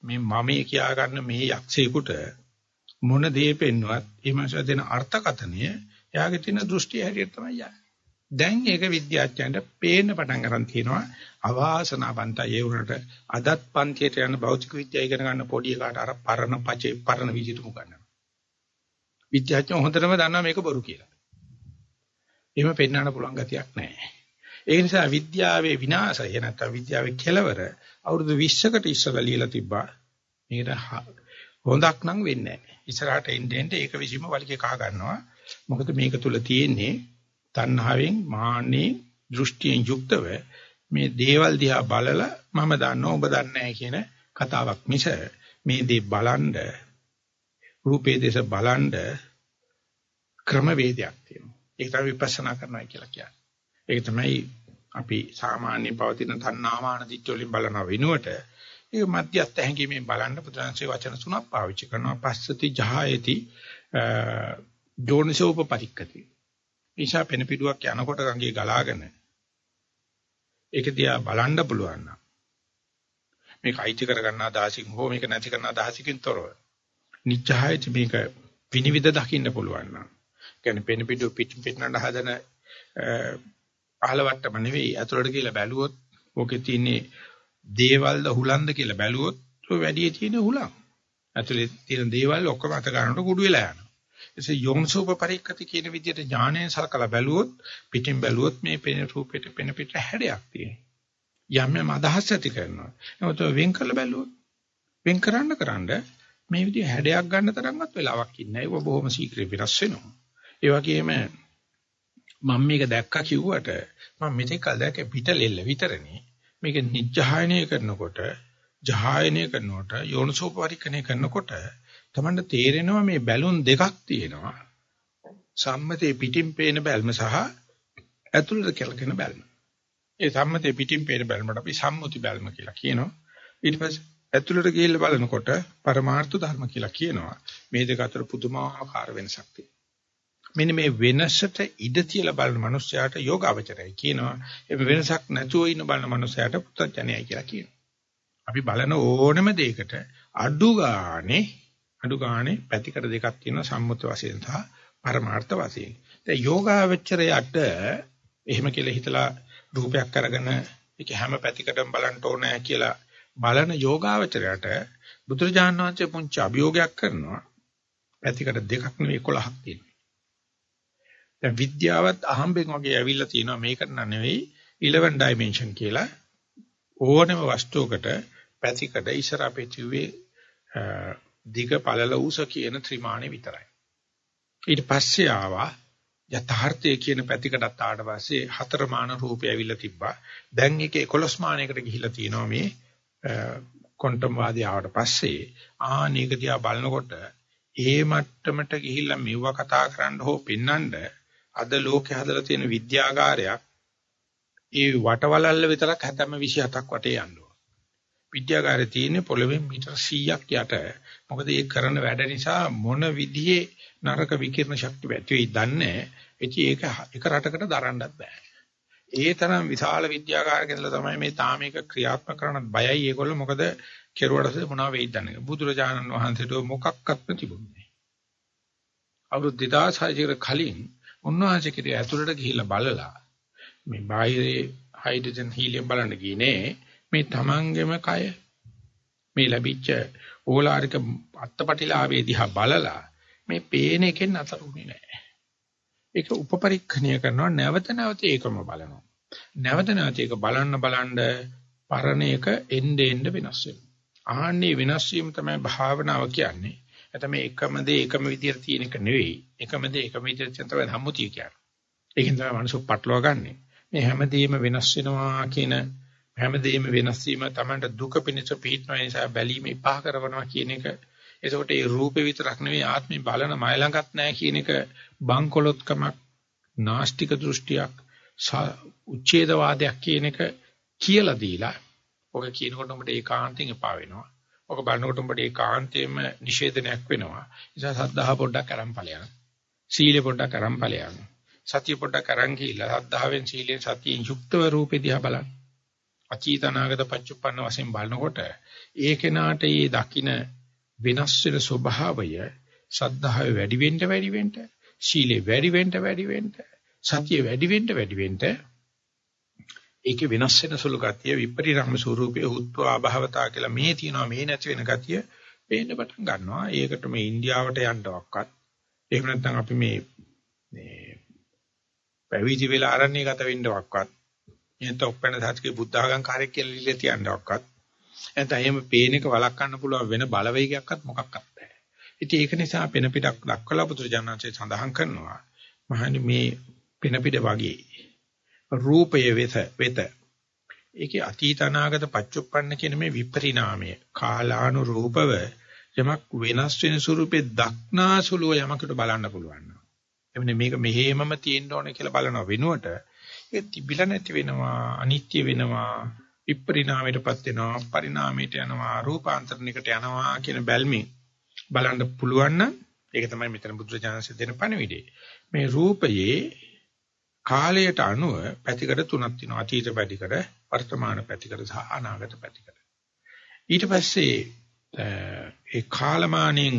මේ මමේ කියා ගන්න මේ යක්ෂයෙකුට මොන දේ පෙන්වත් ඒ මාස දෙන අර්ථකතනය එයාගේ තියෙන දෘෂ්ටිය හැටියට තමයි යන්නේ. දැන් ඒක විද්‍යාඥයන්ට පේන්න පටන් ගන්න තියෙනවා අවාසනාවන්තයි ඒ උනට අදත් පන්තියට යන භෞතික විද්‍යාව ඉගෙන ගන්න පොඩි එකාට අර පරණ පචේ පරණ විදිහට මුගන්නවා. විද්‍යාඥයෝ හොඳටම දන්නවා මේක බොරු කියලා. එහෙම පෙන්වන්න පුළුවන් ගතියක් නැහැ. ඒ නිසා විද්‍යාවේ විනාශය නැත්නම් විද්‍යාවේ කෙලවර අවුරුදු 20කට ඉස්සෙල්ලා ලියලා තිබ්බා. මේකට හොඳක් නම් වෙන්නේ නැහැ. ඉස්සරහට එන්නේ ඒක විසීම වලිගේ කහ ගන්නවා. මොකද මේක තුල තියෙන්නේ තණ්හාවෙන් මාන්නේ දෘෂ්ටියෙන් යුක්තව මේ දේවල් දිහා බලලා මම දන්නවා ඔබ දන්නේ නැහැ කියන කතාවක් මිස මේ දේ බලන්ඩ රූපේ දේශ බලන්ඩ ක්‍රමවේදයක් තියෙනවා. ඒක තමයි විපස්සනා කරනවා කියලා කියන්නේ. ඒක තමයි අපි සාමාන්‍ය පවතින තණ්හාමාන දිට්ඨිය වලින් බලන වෙනුවට ඒක මධ්‍යස්ථ හැඟීමෙන් බලන්න පුදුරන්සේ වචන තුනක් පාවිච්චි කරනවා. පස්සති ජහයති යෝනිසෝප පරික්කති. ඊශා පෙන පිටුවක් යනකොට ගඟේ ගලාගෙන ඒක දිහා බලන්න පුළුවන් නම් මේක අයිති කරගන්න අදහසින් හෝ මේක නැති කරන අදහසකින් තොරව නිච්ඡායති මේක විනිවිද දකින්න පුළුවන් නම් කියන්නේ පෙන පිටු පිට පිටනට හදන පහලවට්ටම නෙවෙයි අතුලට කියලා බැලුවොත් ඕකේ තියෙන්නේ දේවල්ද හුලන්ද කියලා බැලුවොත් ඔය වැඩි තියෙන හුලං. ඇතුලේ තියෙන දේවල් ඔක්කොම අත ගන්නකොට කුඩු වෙලා යනවා. එසේ යෝන්සෝප පරික්කති කියන විදිහට ඥාණයෙන් සලකලා බැලුවොත් පිටින් බැලුවොත් මේ පෙන රූපෙට පෙන පිට හැඩයක් තියෙනවා. යම් යම් අදහස් ඇති කරනවා. නමුත් වෙන් කරලා බැලුවොත් වෙන් කරන්න කරන්න මේ විදිහ හැඩයක් ගන්න තරම්වත් වෙලාවක් ඉන්නේ නැහැ. ඒක බොහොම ශීඝ්‍රයෙන් වෙනස් වෙනවා. ඒ වගේම මම මේක දැක්කා කිව්වට මම මෙතෙක් කල් දැක්ක පිටලෙල්ල විතරනේ. මේක නිජ්ජහායනය කරනකොට ජහායනය කරනකොට යෝනිසෝපරිකණය කරනකොට තමන්ට තේරෙනවා මේ බැලුන් දෙකක් තියෙනවා. සම්මතයේ පිටින් පේන බැල්ම සහ ඇතුළට කෙලකෙන බැල්ම. ඒ සම්මතයේ පිටින් පේන බැල්මට අපි සම්මුති බැල්ම කියලා කියනවා. ඊට පස්සේ ඇතුළට ගිහිල්ලා බලනකොට පරමාර්ථ ධර්ම කියලා කියනවා. මේ දෙක අතර පුදුමාකාර වෙනසක් තියෙනවා. මෙන්න මේ වෙනසට ඉඩ තියලා බලන මනුස්සයාට යෝගාවචරයයි කියනවා. ඒ වෙනසක් නැතුව ඉන්න බලන මනුස්සයාට පුත්තජනයයි කියලා කියනවා. අපි බලන ඕනම දෙයකට අඩු ගානේ අඩු ගානේ පැතිකඩ දෙකක් තියෙනවා සම්මුත වශයෙන් සහ පරමාර්ථ වශයෙන්. දැන් යෝගාවචරයට එහෙම කියලා හිතලා රූපයක් අරගෙන ඒක හැම පැතිකඩම බලන්න ඕනේ කියලා බලන යෝගාවචරයට බුදුරජාණන් වහන්සේ පුංචි අභියෝගයක් කරනවා. පැතිකඩ දෙකක් නෙවෙයි 11ක් තියෙනවා. දැන් විද්‍යාවත් අහම්බෙන් වගේ ඇවිල්ලා තියෙනවා මේකට නෙවෙයි 11 dimension කියලා ඕනම වස්තුවකට පැතිකඩ ඉස්සර අපේ කිව්වේ දිග පළල උස කියන ත්‍රිමාණය විතරයි. ඊට පස්සේ ආවා යථාර්ථය කියන පැතිකඩත් ආවට පස්සේ හතර මාන රූපය ඇවිල්ලා තිබ්බා. දැන් ඒක 11 මානයකට ගිහිල්ලා තියෙනවා මේ ක්වොන්ටම් වාදය ආවට පස්සේ ආනේක දිහා බලනකොට ඒ මට්ටමට ගිහිල්ලා මෙව්ව කතා කරන්න හෝ පෙන්වන්න අද ලෝකේ හදලා තියෙන විද්‍යාගාරයක් ඒ වටවලල්ල විතරක් 7ම 27ක් වටේ යනවා. විද්‍යාගාරේ තියෙන්නේ පොළවෙන් මීටර 100ක් යට. මොකද ඒ කරන වැඩ නිසා මොන විදිහේ නරක විකිරණ ශක්තිය ඇති වෙයි දන්නේ නැහැ. ඒක එක රටකට දරන්නත් බෑ. ඒ තරම් විශාල විද්‍යාගාරයක ඉඳලා තමයි මේ තාම එක ක්‍රියාත්මක කරන්නත් බයයි ඒගොල්ලෝ මොකද කෙරුවට මොනවා වෙයිද දන්නේ. බුදුරජාණන් වහන්සේට මොකක්වත්ම තිබුණේ නැහැ. අවුරුදු 2600 කලින් උන්වහන්සේ කිරිය ඇතුළට ගිහිල්ලා බලලා මේ බාහිරේ හයිඩ්‍රජන් හීලියම් බලන්න ගියේ මේ තමන්ගේම කය මේ ලැබිච්ච ඕලාරික අත්පටිලාභයේ දිහා බලලා මේ පේන එකෙන් අතරුනේ නැහැ. ඒක උපපරීක්ෂණය කරනවා නැවත නැවත ඒකම බලනවා. නැවත නැවත ඒක බලන්න බලන්න පරණ එක එnde end වෙනස් වෙනවා. ආන්නේ වෙනස් වීම තමයි භාවනාව කියන්නේ. නැත්නම් මේ එකම දේ එකම විදියට තියෙන එක නෙවෙයි. එකම දේ එකම විදියට තියෙන තමයි සම්මුතිය කියන්නේ. ඒකෙන් තමයි මනස පටලවා ගන්නෙ. මේ හැමදේම වෙනස් වෙනවා කියන හැමදේම වෙනස් වීම තමයි දුක පිණිස පිහිටන නිසා බැලීම ඉපා කරනවා කියන එක. එතකොට ඒ රූපේ විතරක් නෙවෙයි ආත්මේ බලන මය ළඟත් නැහැ කියන එක බංකොලොත්කමක් නාස්තික දෘෂ්ටියක් උච්ඡේදවාදයක් කියන එක කියලා දීලා ඔක කියනකොට උඹට ඒකාන්තයෙන් එපා වෙනවා. ඔක බලනකොට උඹට ඒකාන්තයෙන්ම නිෂේධනයක් වෙනවා. නිසා සද්ධාහ පොඩ්ඩක් අරන් ඵලයන්. සීලෙ පොඩ්ඩක් අරන් ඵලයන්. සතිය පොඩ්ඩක් අරන් ගිහිල්ලා සද්ධාවෙන් සීලෙන් සතියෙන් යුක්තව රූපෙ දිහා බලන්න. අචීතනාගත පච්චුප්පන්න වශයෙන් බලනකොට ඒ කෙනාට මේ දකින වෙනස් වෙන ස්වභාවය සද්ධාවේ වැඩි වෙන්න වැඩි වෙන්න සීලේ වැඩි වෙන්න වැඩි වෙන්න සතිය වැඩි වෙන්න වැඩි වෙන්න ඒකේ වෙනස් වෙන සුළු ගතිය විපරිණාම ස්වරූපයේ උත්වා භවතා කියලා මේ තියෙනවා මේ නැති වෙන ගතිය පේන්න පටන් ගන්නවා. ඒකට මේ ඉන්දියාවට යන්නවක්වත් එහෙම නැත්නම් අපි මේ මේ පැවිදි වෙලා ආරණ්‍ය ගත වෙන්නවක්වත් එහෙනම් ඔප්පෙන සත්‍යේ බුද්ධඝම් කාර්යයක් කියලා ඉල්ල තියන්නවක්වත් නැත්නම් එහෙම පේන එක වළක්වන්න පුළුවන් වෙන බලවේගයක්වත් මොකක්වත් නැහැ. ඉතින් ඒක නිසා පෙන පිටක් දක්වලා පුදුරජානන්සේ සඳහන් කරනවා. මහනි මේ පෙන පිට වගේ රූපය වෙත වෙත ඒකේ අතීත අනාගත පච්චුප්පන්න කියන මේ විපරිණාමය කාලානුරූපව යමක් වෙනස් වෙන ස්වරූපේ දක්නාසුලුව යමකට බලන්න පුළුවන්. එවනේ මේක මෙහෙමම තියෙන්න ඕනේ කියලා බලන වෙනුවට ඒක තිබිලා නැති වෙනවා අනිත්‍ය වෙනවා විපරිණාමයටපත් වෙනවා පරිණාමයට යනවා රූපාන්තරණයකට යනවා කියන බැල්මෙන් බලන්න පුළුවන් නම් ඒක තමයි මෙතන බුදුරජාණන්සේ දෙන පණිවිඩය. මේ රූපයේ කාලයට අනුව පැතිකඩ තුනක් තියෙනවා. අතීත පැතිකඩ, වර්තමාන පැතිකඩ සහ අනාගත පැතිකඩ. ඊට පස්සේ ඒ කාලමානෙන්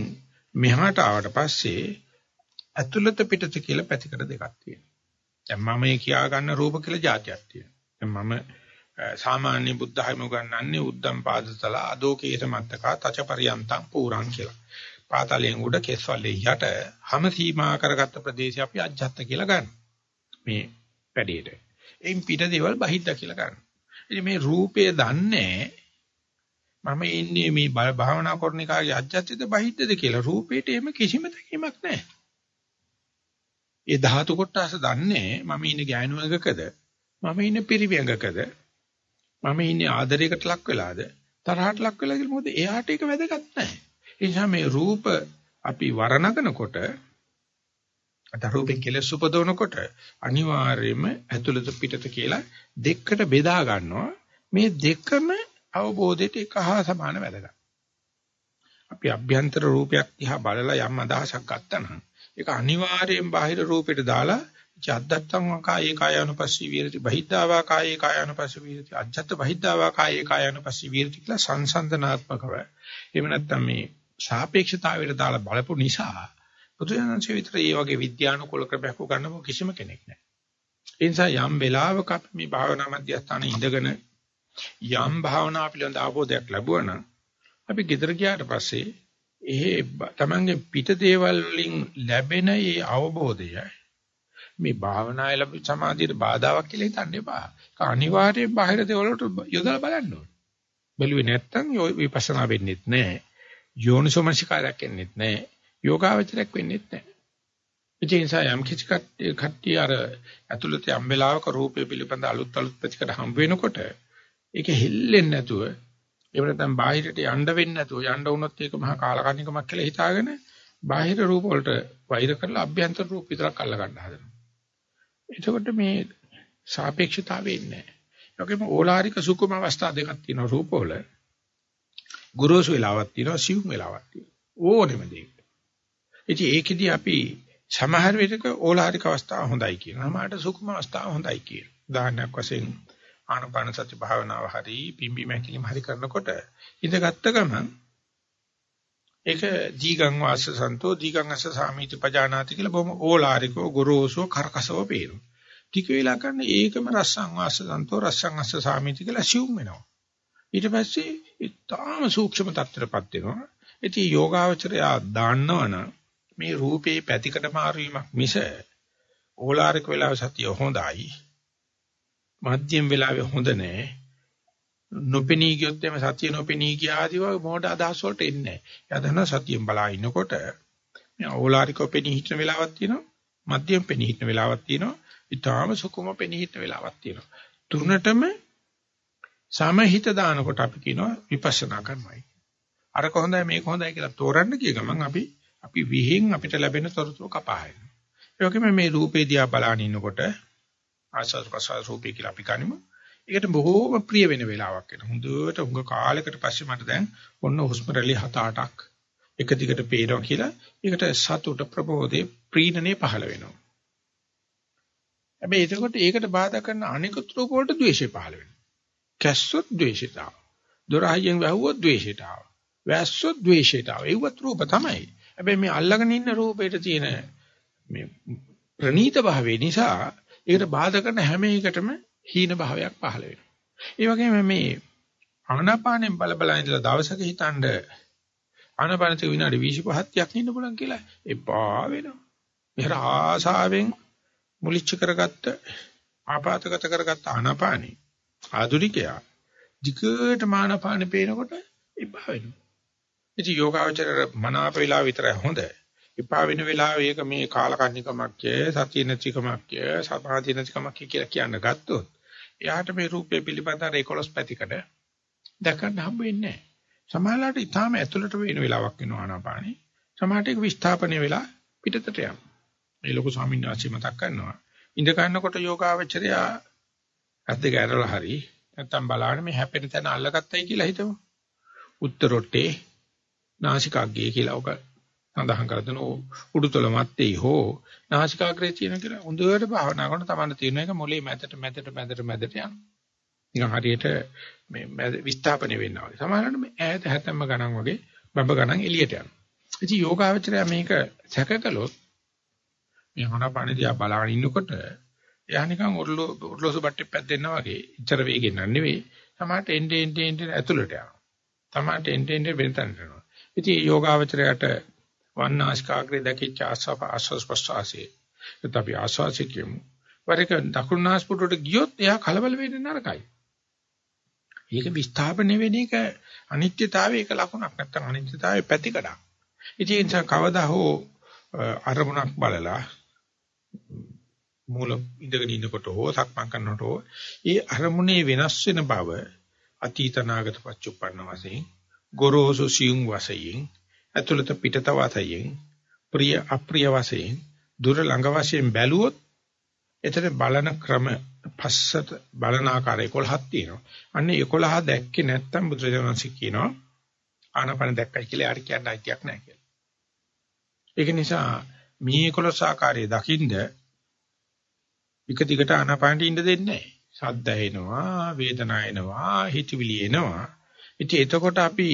මෙහාට ආවට පස්සේ ඇතුළත පිටත කියලා පැතිකඩ දෙකක් තියෙනවා. දැන් මම මේ කියා ගන්න රූප කියලා જાතියක් තියෙනවා. දැන් මම සාමාන්‍ය බුද්ධ ධර්ම උගන්වන්නේ උද්දම් පාදතල අදෝකේත මත්තකා තච පරියන්තං පුරං කියලා. පාතාලයෙන් උඩ කෙස්වලේ යට හැම සීමා කරගත්ත ප්‍රදේශය අපි අජ්ජත් කියලා ගන්න. මේ පැඩේට. එයින් පිට දේවල් බහිද්ද කියලා ගන්න. ඉතින් මේ රූපය දන්නේ මම ඉන්නේ මේ භාවනා කරන කාගේ අජ්ජත්ද බහිද්දද කියලා රූපේට එහෙම කිසිම තැකීමක් නැහැ. ඒ ධාතු කොටස දන්නේ මම ඉන්නේ ගෑනුවකද මම ඉන්නේ පිරිවියඟකද මම ඉන්නේ ආදරයකට ලක් වෙලාද තරහට ලක් වෙලා කියලා මොකද එයාට ඒක වැදගත් නැහැ. ඒ නිසා මේ රූප අපි වරණගෙනකොට අතරුපේ කෙලස් උපදවනකොට අනිවාර්යයෙන්ම ඇතුළත පිටත කියලා දෙකට බෙදා ගන්නවා. මේ දෙකම අවබෝධයට එක හා සමාන වැදගත්. අපි අභ්‍යන්තර රූපයක් දිහා බලලා යම් අදහසක් ගත්තා නම් ඒක අනිවාර්යයෙන් බාහිර රූපෙට දාලා චද්දත්තං කායේ කායනුපස්සී විරති බහිද්ධාවා කායේ කායනුපස්සී විරති අජ්ජත් බහිද්ධාවා කායේ කායනුපස්සී විරති කියලා සංසන්දනාත්මකව එහෙම නැත්නම් මේ සාපේක්ෂතාවයට දාලා බලපු නිසා බුදුසසුනේ විතර මේ වගේ විද්‍යානුකූල ක්‍රමයක් උගන්නව කිසිම කෙනෙක් නැහැ. ඒ නිසා යම් වෙලාවක අපි මේ භාවනා මධ්‍යස්ථානයේ ඉඳගෙන යම් භාවනා පිළිබඳ ආපෝදයක් ලැබුවා නම් අපි ගෙදර ගියාට පස්සේ ඒ තමන්ගේ පිට දේවල් වලින් ලැබෙන ඒ අවබෝධය මේ භාවනාය ලැබි සමාධියට බාධාවක් කියලා හිතන්න එපා. ඒක අනිවාර්යයෙන් බාහිර දේවල් වලට යොදලා බලන්න ඕනේ. බැලුවේ නැත්තම් විපස්සනා වෙන්නේත් නැහැ. යෝනිසෝමනසිකාරයක් වෙන්නේත් නැහැ. යෝගාවචරයක් වෙන්නේත් නැහැ. ඒ නිසා යම් කිසි කට්ටිය අර ඇතුළත යම් වෙලාවක රූපය පිළිබඳ අලුත් අලුත් ප්‍රතිකර හම් වෙනකොට ඒක හෙල්ලෙන්නේ නැතුව එහෙම නැත්නම් බාහිරට යන්න වෙන්නේ නැතුව යන්න වුණොත් ඒක මහා කාලකන්නිකමක් කියලා හිතාගෙන බාහිර රූප වලට වෛර කරලා අභ්‍යන්තර රූප විතරක් අල්ල ගන්න හදනවා. එතකොට මේ සාපේක්ෂතාවය ඉන්නේ නැහැ. ඒකෙම ඕලාරික සුකුම අවස්ථා දෙකක් තියෙනවා රූපවල. ගුරුසු වෙලාවක් තියෙනවා සිවුම් වෙලාවක් තියෙනවා. ඕනෙම දෙයක. ඉතින් ඒකෙදි අපි සමහර වෙලක ඕලාරික අවස්ථාව හොඳයි කියනවා. සමහරට සුකුම අවස්ථාව හොඳයි කියනවා. උදාහරණයක් වශයෙන් ආනපාන සති භාවනාව හරි පිම්බි මැකිලිම හරි කරනකොට ඉඳගත්ත ගමන් ඒක දීගං වාස සන්තෝ දීගං අස්ස සාමීති පජානාති කියලා බොහොම ඕලාරිකව ගොරෝසුව කරකසව පේනවා. ටික වෙලා කරන ඒකම රස්සං වාස සන්තෝ රස්සං අස්ස සාමීති කියලා සිවුම් වෙනවා. ඊට පස්සේ ඊටාම සූක්ෂම තත්ත්වයටපත් වෙනවා. ඉතින් යෝගාවචරය දාන්නවනම් මේ රූපේ පැතිකඩ මාරුවීමක් මිස ඕලාරික වෙලාව සතිය හොඳයි මධ්‍යම වෙලාවේ හොඳ නැහැ. නොපෙනී ගියොත් එimhe සතිය නොපෙනී ගිය ආදී වගේ මොඩ අදහස් වලට එන්නේ නැහැ. එයා දන්නා සතියෙන් බලා ඉන්නකොට මේ ඕලාරිකව පෙනී හිටන වෙලාවක් තියෙනවා. මධ්‍යම පෙනී හිටන වෙලාවක් තියෙනවා. ඊටාම සුකුම පෙනී හිටන වෙලාවක් තියෙනවා. තුනටම සමහිත දානකොට අපි කියනවා විපස්සනා කරනවායි. අරක හොඳයි මේක හොඳයි කියලා තෝරන්න කිය ගමන් අපි අපි විහිං අපිට ලැබෙන තොරතුරු කපාහැනවා. ඒ වගේම මේ රූපේ දිහා බලන ඉන්නකොට ආස්වාද ප්‍රසආස රූපේ කියලා අපි ගනිමු. ඒකට බොහෝම ප්‍රිය වෙන වෙලාවක් එනවා. හොඳට උඟ කාලයකට පස්සේ මට දැන් ඔන්න හුස්ම රැලි 7-8ක් එක දිගට පේනවා කියලා ඒකට සතුට ප්‍රබෝධේ ප්‍රීණනේ පහළ වෙනවා. හැබැයි එතකොට ඒකට බාධා කරන අනිකුත් රූප වලට ද්වේෂය පහළ වෙනවා. කැස්සොත් ද්වේෂයට ආව. දොරහියෙන් වැහුවොත් ද්වේෂයට ආව. වැස්සොත් ද්වේෂයට ආව. ඒවත් රූප තමයි. හැබැයි මේ අල්ලගෙන ඉන්න රූපේට තියෙන මේ ප්‍රනීත භාවය නිසා ඒකට බාධා කරන හැම එකටම හීන භාවයක් පහළ වෙනවා. ඒ වගේම මේ ආනාපානෙන් බල බල ඉඳලා දවසක හිතනද ආනාපානතික විනාඩි 25ක් ඉන්න පුළුවන් කියලා එපා වෙනවා. මෙහෙර ආසාවෙන් මුලිච්ච කරගත්ත ආපాతගත කරගත්ත ආනාපානෙ ආදුනිකයා ධිකට මානපානෙ පේනකොට එපා වෙනවා. ඉතින් යෝගාවචර මනාප වෙලා විතරයි හොඳ. එපා වෙන වෙලාවෙ ඒක මේ කාලකන්නිකමක්ය සතිය නැතිකමක්ය සමාධිය නැතිකමක්ය කියලා කියන්න ගත්තොත් එයාට මේ රූපය පිළිබඳ 11 පැතිකඩ දැකන්න හම්බ වෙන්නේ නැහැ. සමහරවිට ඊටාම ඇතුළට වෙන වෙලාවක් වෙනවා ආනාපානෙ. සමහරට ඒක විස්ථාපනය වෙලා පිටතට යනවා. ඒ ලොකු ස්වාමීන් වහන්සේ මතක් කරනවා. ඉඳ ගන්නකොට යෝගාවචරය ඇද්ද ගැරලා හරි නැත්තම් බලන්න මේ හැපෙන තැන අල්ලගත්තයි කියලා හිතමු. උත්තරොට්ටේ නාසිකාග්ගේ කියලා ඔක සඳහන් කර දෙන උඩුතල මැත්තේ හෝ නාසිකාග්‍රේ තියෙන කියලා හොඳට භාවනා කරන තමන්න තියෙන එක මොලේ මැදට මැදට මැදට මැදට යනවා. නිකන් හරියට මේ විස්ථාපනය වෙනවා වගේ. සමහරවිට මේ ඈත හැතැම්ම ගණන් වගේ බඹ ගණන් එළියට යනවා. ඉතින් යෝගාවචරය මේක සැකකලොත් මේ හොනපාණි දිහා බලාගෙන ඉන්නකොට එයා නිකන් ඔර්ලෝසු බට්ටේ පැද්දෙනවා වගේ ඉතර වේගෙන් නෙවෙයි. සමහරට එන්නේ එන්නේ එන්නේ ඇතුළට යනවා. සමහරට එන්නේ එන්නේ වෙනතට යනවා. ඉතින් යෝගාවචරයට වන්නාස්කාග්‍රේ දැකිච්ච ආස්වාප ආස්වාස් ප්‍රසවාසයේ ඒත් අපි ආස්වාසිය කියමු. වරක දකුණාස්පුඩට ගියොත් එයා කලබල වෙන්නේ නරකයි. ඒක විස්ථාපනය වෙන එක අනිත්‍යතාවයේ එක ලකුණක් නැත්තම් අනිත්‍යතාවයේ පැතිකඩක්. ඉතින් ඒ නිසා කවදා හෝ අරමුණක් බලලා මූල ඉඳගෙන ඉන්නකොට හෝ සක්මන් කරනකොට හෝ ඒ අරමුණේ වෙනස් වෙන බව අතීත නාගත පච්චුප්පන්න වශයෙන් ගොරෝසු සියුම් වශයෙන් අතුලත පිටත වශයෙන් ප්‍රිය අප්‍රිය වශයෙන් දුර ළඟ වශයෙන් බැලුවොත් එතන බලන ක්‍රම පස්සට බලන ආකාරය 11ක් තියෙනවා. අන්න 11 දැක්කේ නැත්තම් බුදුරජාණන්සේ කියනවා ආනපන දැක්කයි කියලා යාට කියන්න අයිතියක් නැහැ කියලා. ඒක නිසා මේ 11 ආකාරයේ දකින්ද එක දිගට ආනපනට ඉන්න දෙන්නේ නැහැ. සද්ද එනවා, වේදනා එනවා, හිතවිලි එනවා. ඉතින් එතකොට අපි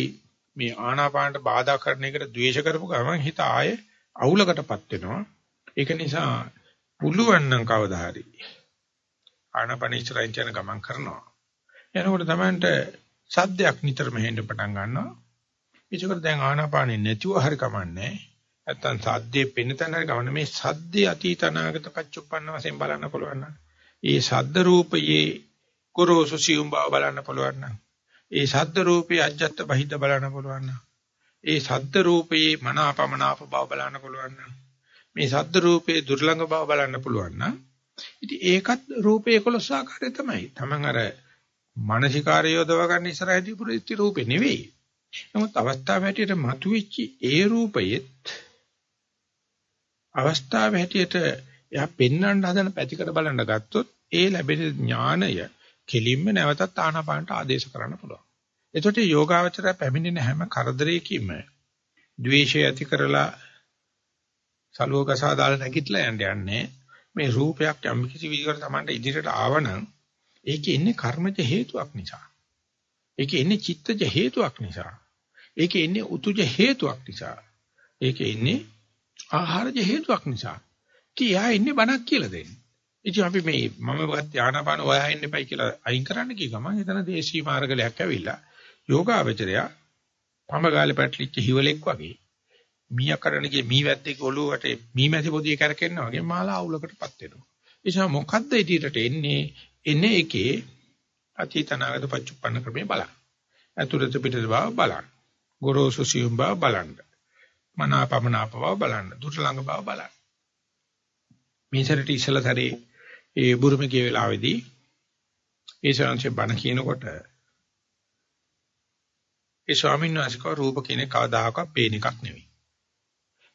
මේ ආනාපානට බාධා කරන එකට ද්වේෂ කරපු ගමන් හිත ආයේ අවුලකටපත් වෙනවා. ඒක නිසා පුළුවන් නම් කවදා හරි ආනාපාන ඉස්සරහින් යන ගමන් කරනවා. එනකොට තමයි සද්දයක් නිතරම හෙන්න පටන් ගන්නවා. ඒකකට දැන් ආනාපානෙ නැතුව හරි කමන්නේ. නැත්තම් සද්දේ පෙන්නතන හරි ගමන මේ සද්දේ අතීත අනාගත පච්චුප්පන්න වශයෙන් බලන්න පුළුවන් නම්. ඒ සද්ද රූපයේ කුරෝසු සියුම් බව බලන්න පුළුවන් නම්. ඒ සද්ද රූපේ අජ්ජත් බහිද්ද බලන්න පුළුවන් නම්. ඒ සද්ද රූපයේ මනාපමනාප බව බලන්න පුළුවන් නම්. මේ සද්ද රූපේ දුර්ලංඝ බව බලන්න පුළුවන් නම් ඉතින් ඒකත් රූපේ 11 ආකාරය තමයි. Taman අර මානසිකාරය යොදව ගන්න ඉස්සරහදී පුරිච්ච රූපේ නෙවෙයි. නමුත් අවස්ථාව හැටියට මතුවෙච්ච ඒ රූපයෙත් අවස්ථාව හැටියට එයා පෙන්වන්න හදන පැතිකඩ බලන්න ගත්තොත් ඒ ලැබෙන ඥානය කෙලින්ම නැවතත් ආනාපානට ආදේශ කරන්න පුළුවන්. එතකොට යෝගාවචරය පැමිණෙන හැම කරදරයකින්ම ද්වේෂය ඇති කරලා සලෝකසා දාලා නැගිටලා යන්න යන්නේ මේ රූපයක් යම් කිසි විදිහකට Tamanට ඉදිරියට ආවනම් ඒකේ ඉන්නේ කර්මජ හේතුවක් නිසා. ඒකේ ඉන්නේ චිත්තජ හේතුවක් නිසා. ඒකේ ඉන්නේ උතුජ හේතුවක් නිසා. ඒකේ ඉන්නේ ආහාරජ හේතුවක් නිසා. කියා ඉන්නේ බණක් කියලා දෙන්නේ. ඉතින් අපි මේ මම වත් යානාපාන ඔයා ඉන්න එපයි කියලා අයින් කරන්න කිය ගමන් එතන දේශී මාර්ගලයක් ඇවිල්ලා යෝගාවචරය පඹගාලේ පැටලිච්ච හිවලෙක් වගේ මීයා කරන ගියේ මී වැද්දේක ඔළුවට මී මැසි පොදිය කරකෙන්නා වගේ මාලා අවුලකටපත් වෙනවා. ඒ නිසා මොකද්ද ඉදිරියට එන්නේ? එන්නේ එකේ අතීතනාගත පච්චුප්පන්න ක්‍රමේ බලන්න. අතුරත පිටත බව බලන්න. ගොරෝසු සියුම් බව බලන්න. මනාපමනාප බව බලන්න. දුර ළඟ බව බලන්න. මේ සැරේට ඉස්සලා සැරේ ඒ බුරුමේ ගිය වෙලාවේදී ඒ ශාන්සේ බණ කියනකොට ඒ ස්වාමීන් වහන්සේ රූප කියන කවදාහක්වත් පේන එකක් නෙවෙයි.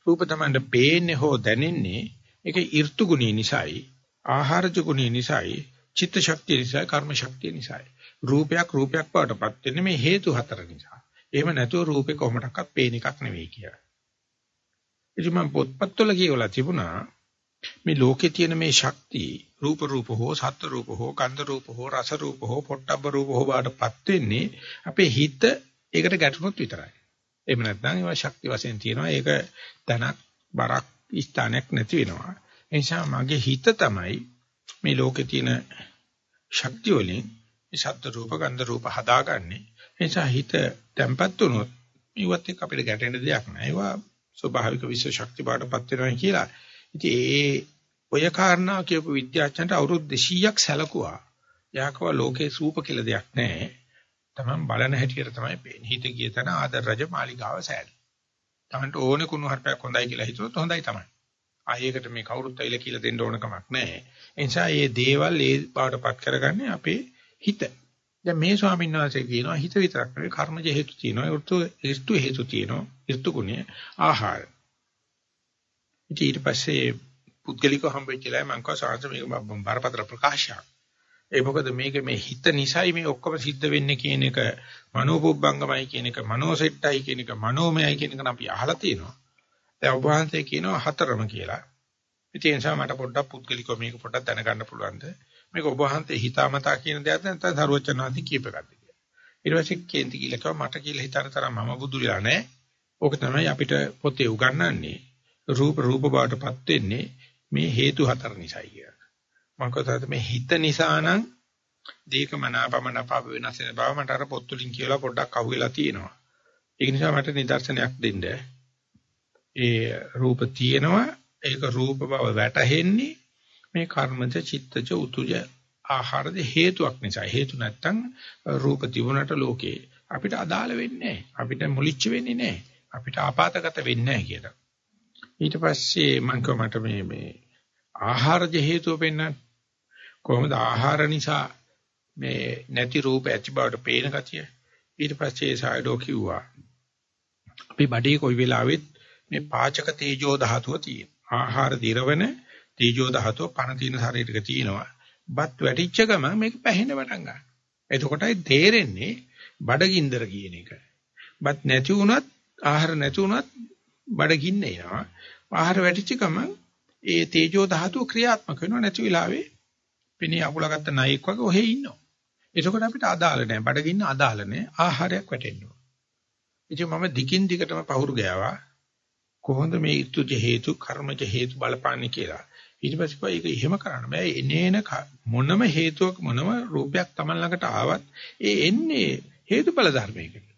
රූප තමයි පේන්නේ හෝ දැනෙන්නේ ඒක ඍතු ගුණය නිසායි ආහාරජ ගුණය නිසායි චිත්ත ශක්තිය නිසායි කර්ම ශක්තිය නිසායි. රූපයක් රූපයක් වඩටපත් වෙන්නේ මේ හේතු හතර නිසා. එහෙම නැතුව රූපේ කොහොමඩක්වත් පේන එකක් නෙවෙයි කියලා. ඉතින් මම පොත්පත්වල කියවලා තිබුණා මේ ලෝකේ තියෙන මේ ශක්තිය රූප රූප හෝ සත්ත්ව රූප හෝ ගන්ධ රූප හෝ රස රූප හෝ පොට්ටබ්බ රූප හෝ බාටපත් වෙන්නේ අපේ හිත ඒකට ගැටුනොත් විතරයි එහෙම නැත්නම් ඒවා ශක්ති වශයෙන් තියෙනවා. ඒක ධනක් බරක් ස්ථානයක් නැති වෙනවා. ඒ නිසා මගේ හිත තමයි මේ ලෝකේ තියෙන ශක්තිය වලින් මේ ශබ්ද රූප ගන්ධ රූප හදාගන්නේ. ඒ නිසා හිත තැම්පත් වුණොත් මේවත් එක්ක අපිට ගැටෙන්න දෙයක් නෑ. ඒවා ස්වභාවික විශ්ව ශක්ති බාටපත් වෙනවා කියලා. ඉතින් ඒ ඔය කාරණා කියපු විද්‍යාඥයන්ට අවුරුදු 200ක් සැලකුවා. යාකව ලෝකේ සූප කියලා දෙයක් නැහැ. තමන් බලන හැටියට තමයි පේන්නේ. හිත ගිය තැන ආදර රජ මාලිගාව සෑද. තමන්ට ඕනේ කුණු හarpයක් හොඳයි කියලා හිතුවොත් හොඳයි තමයි. ආයෙකට මේ කවුරුත් ඇවිල්ලා කියලා දෙන්න ඕන කමක් නැහැ. ඒ නිසා මේ දේවල් ඒ බවටපත් කරගන්නේ අපේ හිත. දැන් මේ ස්වාමීන් වහන්සේ කියනවා හිත විතරක් නෙවෙයි කර්මජ හේතු තියෙනවා. ඍතු ඍතු හේතු තියෙනවා. ඍතු ගුණය ආහාර. ඊට පස්සේ පුද්ගලිකව හම්බෙච්ච ලා මම කව සාංශ මේක බරපතල ප්‍රකාශයක්. ඒ මොකද මේක මේ හිත නිසයි මේ ඔක්කොම සිද්ධ වෙන්නේ කියන එක මනෝපොබ්බංගමයි කියන එක මනෝසෙට්ටයි කියන එක මනෝමයයි කියන එක අපි අහලා තියෙනවා. දැන් ඔබ වහන්සේ කියනවා හතරම කියලා. ඉතින් ඒ නිසා මට පොඩ්ඩක් පුද්ගලිකව මේක පොඩ්ඩක් දැනගන්න පුළුවන්ද? මේක ඔබ වහන්සේ හිතාමතා කියන දෙයක්ද නැත්නම් සරුවචනාති කීප එකක්ද කියලා. ඊට පස්සේ කේන්ති කියලා කිව්වා මට කියලා හිතන තරම් මම බුදුලිලා නැහැ. ඕක තමයි අපිට පොතේ උගන්වන්නේ. රූප රූප බවටපත් වෙන්නේ මේ හේතු හතර නිසායි කියලා. මම කොහොමද මේ හිත නිසා නම් දීක මනාපමන පාප වෙනස් වෙන බව මට අර පොත් වලින් කියලා පොඩ්ඩක් අහුවෙලා තියෙනවා. ඒක නිසා මට නිදර්ශනයක් දෙන්න. ඒ රූප තියෙනවා ඒක රූප බව වැටහෙන්නේ මේ කර්මජ චිත්තජ උතුජ ආහාරද හේතුවක් නිසා හේතු නැත්තම් රූප තිබුණට ලෝකේ අපිට අදාළ වෙන්නේ අපිට මුලිච්ච වෙන්නේ නැහැ අපිට ආපాతගත වෙන්නේ නැහැ කියලා ඊට පස්සේ මම මට මේ මේ ආහාරජ හේතුව පෙන්වන්න කොහොමද ආහාර නිසා මේ නැති රූප ඇති බවට පේන ගතිය? ඊට පස්සේ සායඩෝ කිව්වා අපි බඩේ කොයි වෙලාවෙත් මේ පාචක තේජෝ ධාතුව තියෙන ආහාර දිරවන තේජෝ ධාතුව පණ තියෙන ශරීරයක තියෙනවා. බත් වැටිච්ච ගමන් මේක පැහෙන්න පටන් ගන්නවා. එතකොටයි තේරෙන්නේ බඩගින්දර කියන එක. බත් නැති වුණත් ආහාර නැති වුණත් බඩගින්න එනවා ආහාර වැටිච්ච ගමන් ඒ තේජෝ ධාතුව ක්‍රියාත්මක වෙනවා නැති වෙලාවේ පිණි අකුලගත්ත නයික් වගේ ඔහෙ ඉන්නවා. එතකොට අපිට අදාළ නැහැ. බඩගින්න අදාළ නැහැ. ආහාරයක් වැටෙනවා. ඉතින් මම දිගින් දිගටම පහුරු ගෑවා. කොහොමද මේ ඊතුජ හේතු කර්මජ හේතු බලපාන්නේ කියලා. ඊට පස්සේ කිව්වා ඒක එහෙම කරන්න බෑ. එනේන මොනම හේතුවක් මොනම රූපයක් Taman ළඟට ආවත් ඒ එන්නේ හේතුඵල ධර්මයකට.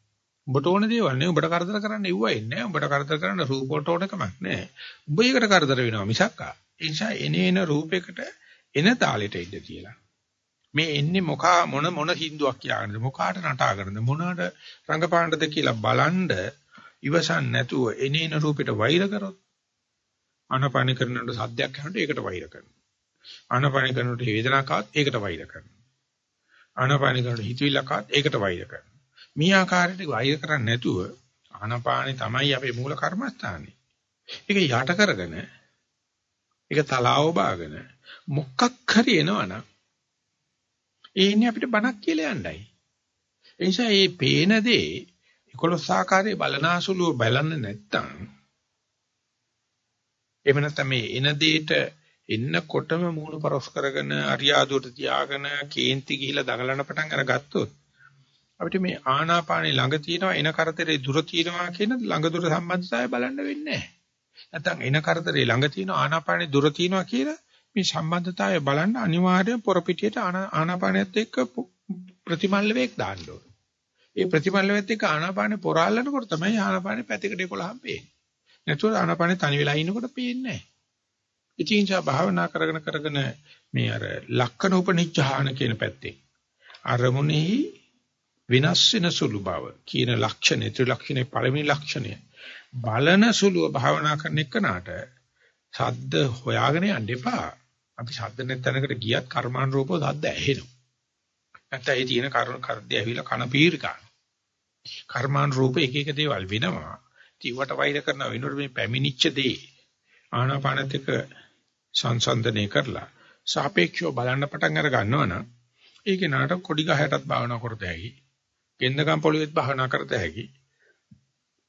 උඹට ඕන දේවල් නේ උඹට කරදර කරන්න ඉවුවා එන්නේ නැහැ. උඹට කරදර කරන්න රූප වලට ඕන කමක් නැහැ. උඹ ඒකට කරදර වෙනවා මිසක් ආ. ඒ නිසා එනේන රූපයකට එන තාලෙට ඉන්න කියලා. මේ එන්නේ මොකා මොන මොන හින්දුවක් කියලාද මොකාට නටාගෙනද මොනකට රංගපාණ්ඩද කියලා බලන්ඩ ඉවසන් නැතුව එනේන රූපෙට වෛර කරොත් ආනපාන කරනකොට සද්දයක් කරනකොට ඒකට වෛර කරනවා. ආනපාන කරනකොට වේදනාවක් ආවත් ඒකට වෛර කරනවා. ආනපාන කරනකොට හිතවිල්ලක් ආවත් ඒකට වෛර කරනවා. මේ ආකාරයට වෛර කරන්නේ නැතුව ආනපානෙ තමයි අපේ මූල කර්මස්ථානේ. ඒක යට කරගෙන ඒක තලාව බාගෙන මොකක් හරි එනවනම් ඒ ඉන්නේ අපිට බණක් කියලා යන්නයි. ඒ නිසා මේ පේන දේ 11 ආකාරයේ බලනාසුලුව බලන්නේ නැත්තම් එහෙම නැත්නම් මේ එන දෙයට එන්නකොටම මූණ පරස් කරගෙන අරියාදුවට තියාගෙන කේන්ති ගිහිලා දඟලන පටන් අරගත්තොත් අපිට මේ ආනාපානේ ළඟ තියෙනවා එන කරදරේ දුර තියෙනවා කියන ළඟ දුර සම්බන්ධතාවය බලන්න වෙන්නේ නැහැ. නැත්නම් එන කරදරේ ළඟ තියෙනවා ආනාපානේ දුර තියෙනවා කියලා මේ සම්බන්ධතාවය බලන්න අනිවාර්යයෙන් පොරපිටියට ආනාපානයත් එක්ක ප්‍රතිමල්ල වේක් දාන්න ඕන. ඒ ප්‍රතිමල්ල වේත් එක්ක ආනාපානේ පොරාලනකොට තමයි ආනාපානේ පැතිකඩ 11ම් පේන්නේ. නැතුව ආනාපානේ තනි වෙලා ඉන්නකොට පේන්නේ නැහැ. ඉතින් සා භාවනා කරගෙන කරගෙන මේ අර ලක්කන උපනිච්ඡාන කියන පැත්තේ අරමුණෙහි විනාශ වෙන සුළු බව කියන ලක්ෂණය ත්‍රිලක්ෂණේ පළවෙනි ලක්ෂණය බලන සුළුව භාවනා කරන එකනට ශබ්ද හොයාගෙන යන්න එපා. අපි ශබ්ද නැතනකට ගියත් කර්මානුරූපව ශබ්ද ඇහෙනවා. නැත්නම් ඒ තියෙන කර්ම කර්දේ ඇවිල්ලා කන පීරිකා. කර්මානුරූප එක එක දේවල් වෙනවා. ඊවට වෛර කරන වෙනකොට මේ පැමිණිච්ච දේ ආනාපානත් එක්ක සංසන්දනය කරලා සාපේක්ෂව බලන්න පටන් අර ගන්නවනම් ඒකේ නාට කොඩි ගහයටත් භාවනා කරත හැකි. ගෙන්දගම් පොළවෙත් භාවනා කරත හැකි.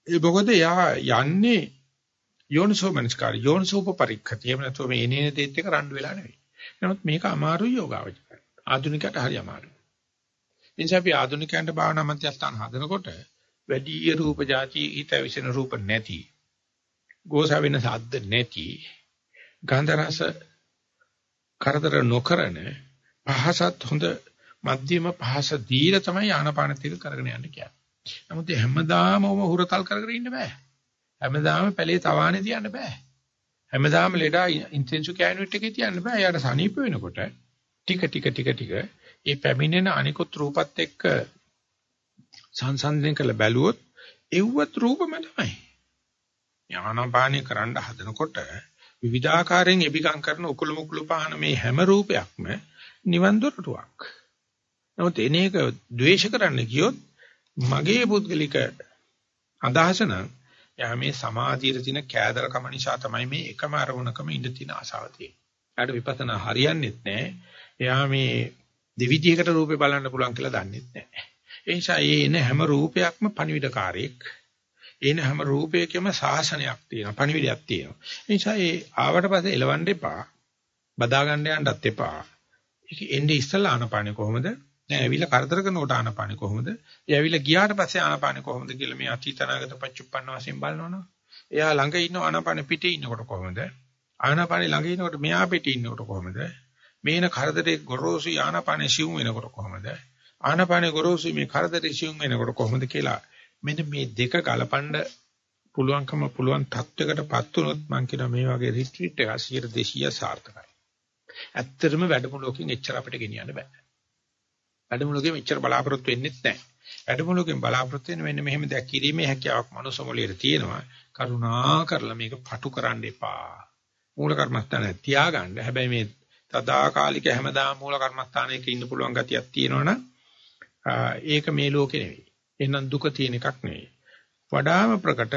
ඒ මොකද යා යන්නේ යෝනිසෝ මනස්කාර යෝනිසෝප පරික්ඛතිය. එහෙම නැත්නම් මේ එනේන දෙත් එක රණ්ඩු වෙලා නෙවෙයි. නමුත් මේක අමාරු යෝගාවචරය. ආධුනිකයට හරි අමාරුයි. එනිසා අපි ආධුනිකයන්ට භාවනා මධ්‍යස්ථාන හදනකොට වැඩි රූප જાති හිත විසින රූප නැති ගෝසා වෙන සද්ද නැති ගන්ධ රස කරදර නොකරන පහසත් හොඳ මධ්‍යම පහස දීලා තමයි ආනපාන තිර කරගෙන යන්න කියන්නේ. නමුත් හැමදාම ඔම හුරතල් කරගෙන ඉන්න බෑ. හැමදාම පැලේ තවානේ තියන්න බෑ. හැමදාම ලෙඩා ඉන්ටෙන්සිව් කැයුනිට් එකේ තියන්න බෑ. යාට සනීප වෙනකොට ටික ටික ටික ටික ඒ පැමිණෙන අනිකුත් රූපත් එක්ක සංසන්දනය කරලා බැලුවොත් එව්වත් රූපම තමයි. ඥානපාණි කරන්න හදනකොට විවිධාකාරයෙන් එබිකම් කරන උකුළු මුකුළු පහන මේ හැම රූපයක්ම නිවන් දොරටුවක්. නමුත් එනේක ද්වේෂ කරන්න ගියොත් මගේ පුද්ගලික අදහස නම් යා මේ සමාධියේ තියෙන කෑදරකම නිසා තමයි මේ එකම අරමුණකම ඉඳ තියෙන ආසාව තියෙන්නේ. එයාට විපස්සනා හරියන්නේත් නැහැ. එයා මේ දෙවිදිහකට රූපේ බලන්න පුළුවන් කියලා දන්නේ නැහැ. ඒ නිසා ඒ එන හැම රූපයක්ම පණිවිඩකාරයෙක්. එන හැම රූපයකම සාසනයක් තියෙනවා, පණිවිඩයක් තියෙනවා. ඒ නිසා ඒ ආවට පස්සේ එලවන්න එපා. බදා ගන්න යන්නත් එපා. ඒක එන්නේ ඉස්සලා ආනපානෙ කොහොමද? දැන් ඇවිල්ලා කරදර කරනකොට ආනපානෙ කොහොමද? ඒ ඇවිල්ලා ගියාට පස්සේ ආනපානෙ කොහොමද කියලා මේ අතීතනාගත පච්චුප්පන්න වශයෙන් බලනවනේ. එයා ළඟ ඉන්න ආනපානෙ පිටේ ඉන්නකොට කොහොමද? ආනපානෙ ළඟ ඉන්නකොට මෙයා පිටේ ඉන්නකොට කොහොමද? මේන කරදරේ ගොරෝසු ආනපානෙ සිවුම් වෙනකොට කොහොමද? ආනපානෙ ගොරෝසු මේ කරදරේ සිවුම් වෙනකොට කොහොමද කියලා මෙන්න මේ දෙක ගලපන්න පුළුවන්කම පුළුවන් තත්වයකටපත් වුණොත් මම කියනවා මේ වගේ රිට්‍රීට් එක 100 200 සාර්ථකයි. ඇත්තටම වැඩමුළුවකින් එච්චර අපිට ගෙනියන්න බෑ. වැඩමුළුවකින් මෙච්චර බලාපොරොත්තු වෙන්නෙත් නැහැ. වැඩමුළුවකින් බලාපොරොත්තු වෙන මෙන්න මෙහෙම දෙයක් කිරීමේ හැකියාවක් මනුස්ස මොළයේ තියෙනවා. කරුණා කරලා මේක පටු කරන්න එපා. මූල කර්මස්ථානය තියාගන්න. හැබැයි මේ සදාකාලික හැමදාම මූල කර්මස්ථානයක ඉන්න පුළුවන් ගතියක් තියෙනවනම් ඒක මේ ලෝකේ නෙවෙයි. එහෙනම් දුක තියෙන එකක් නෙවෙයි. වඩාම ප්‍රකට